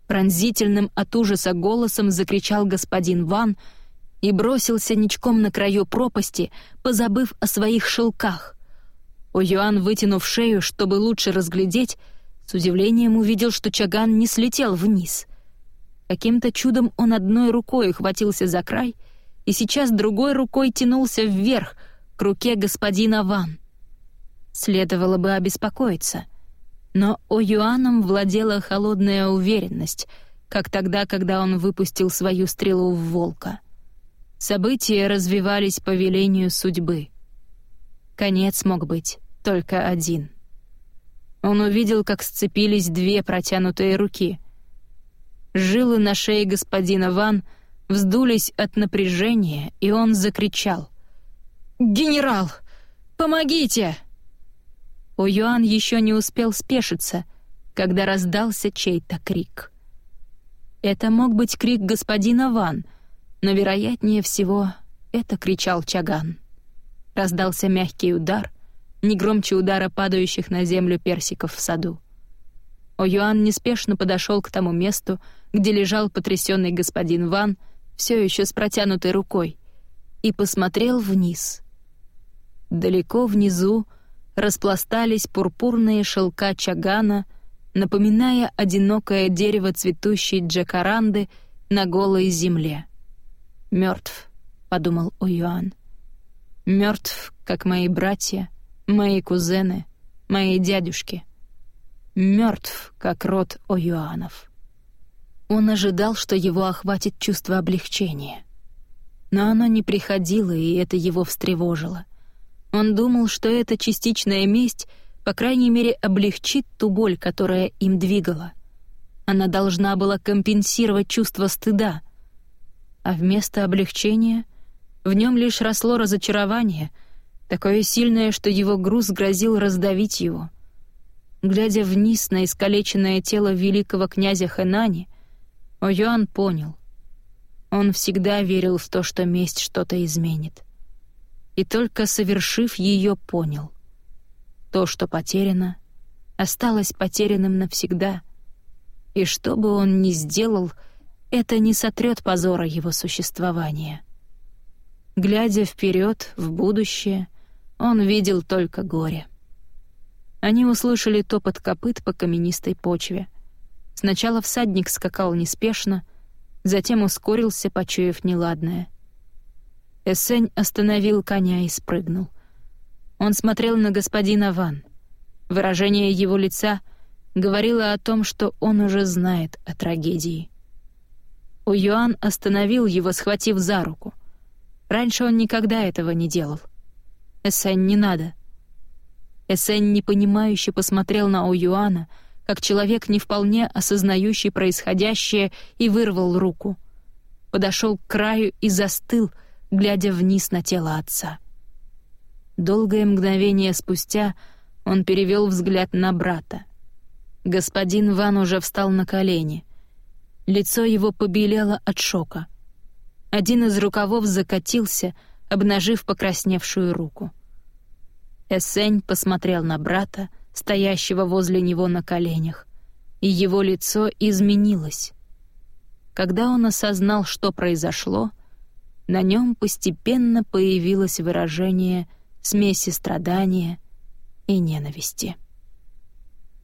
Пронзительным от ужаса голосом закричал господин Ван и бросился ничком на краю пропасти, позабыв о своих шелках. О'Юан, вытянув шею, чтобы лучше разглядеть, с удивлением увидел, что Чаган не слетел вниз. Каким-то чудом он одной рукой ухватился за край и сейчас другой рукой тянулся вверх, к руке господина Ван. Следовало бы обеспокоиться. Но о Юаном владела холодная уверенность, как тогда, когда он выпустил свою стрелу в волка. События развивались по велению судьбы. Конец мог быть только один — он увидел, как сцепились две протянутые руки. Жилы на шее господина Ван вздулись от напряжения, и он закричал. «Генерал, помогите!» Юан еще не успел спешиться, когда раздался чей-то крик. Это мог быть крик господина Ван, но, вероятнее всего, это кричал Чаган. Раздался мягкий удар, не громче удара падающих на землю персиков в саду. О'Юан неспешно подошел к тому месту, где лежал потрясенный господин Ван, все еще с протянутой рукой, и посмотрел вниз. Далеко внизу распластались пурпурные шелка чагана, напоминая одинокое дерево цветущей джакаранды на голой земле. Мертв, подумал О'Юан. Мертв, как мои братья — мои кузены, мои дядюшки. Мертв, как род О'Юанов. Он ожидал, что его охватит чувство облегчения. Но оно не приходило, и это его встревожило. Он думал, что эта частичная месть, по крайней мере, облегчит ту боль, которая им двигала. Она должна была компенсировать чувство стыда. А вместо облегчения в нем лишь росло разочарование — такое сильное, что его груз грозил раздавить его. Глядя вниз на искалеченное тело великого князя Хэнани, О'Юан понял. Он всегда верил в то, что месть что-то изменит. И только совершив ее, понял. То, что потеряно, осталось потерянным навсегда. И что бы он ни сделал, это не сотрет позора его существования. Глядя вперед, в будущее — он видел только горе. Они услышали топот копыт по каменистой почве. Сначала всадник скакал неспешно, затем ускорился, почуяв неладное. Эссень остановил коня и спрыгнул. Он смотрел на господина Ван. Выражение его лица говорило о том, что он уже знает о трагедии. Уюан остановил его, схватив за руку. Раньше он никогда этого не делал. «Эссень, не надо». Эссень непонимающе посмотрел на Уюана, как человек, не вполне осознающий происходящее, и вырвал руку. Подошел к краю и застыл, глядя вниз на тело отца. Долгое мгновение спустя он перевел взгляд на брата. Господин Ван уже встал на колени. Лицо его побелело от шока. Один из рукавов закатился, обнажив покрасневшую руку. Эссень посмотрел на брата, стоящего возле него на коленях, и его лицо изменилось. Когда он осознал, что произошло, на нем постепенно появилось выражение смеси страдания и ненависти.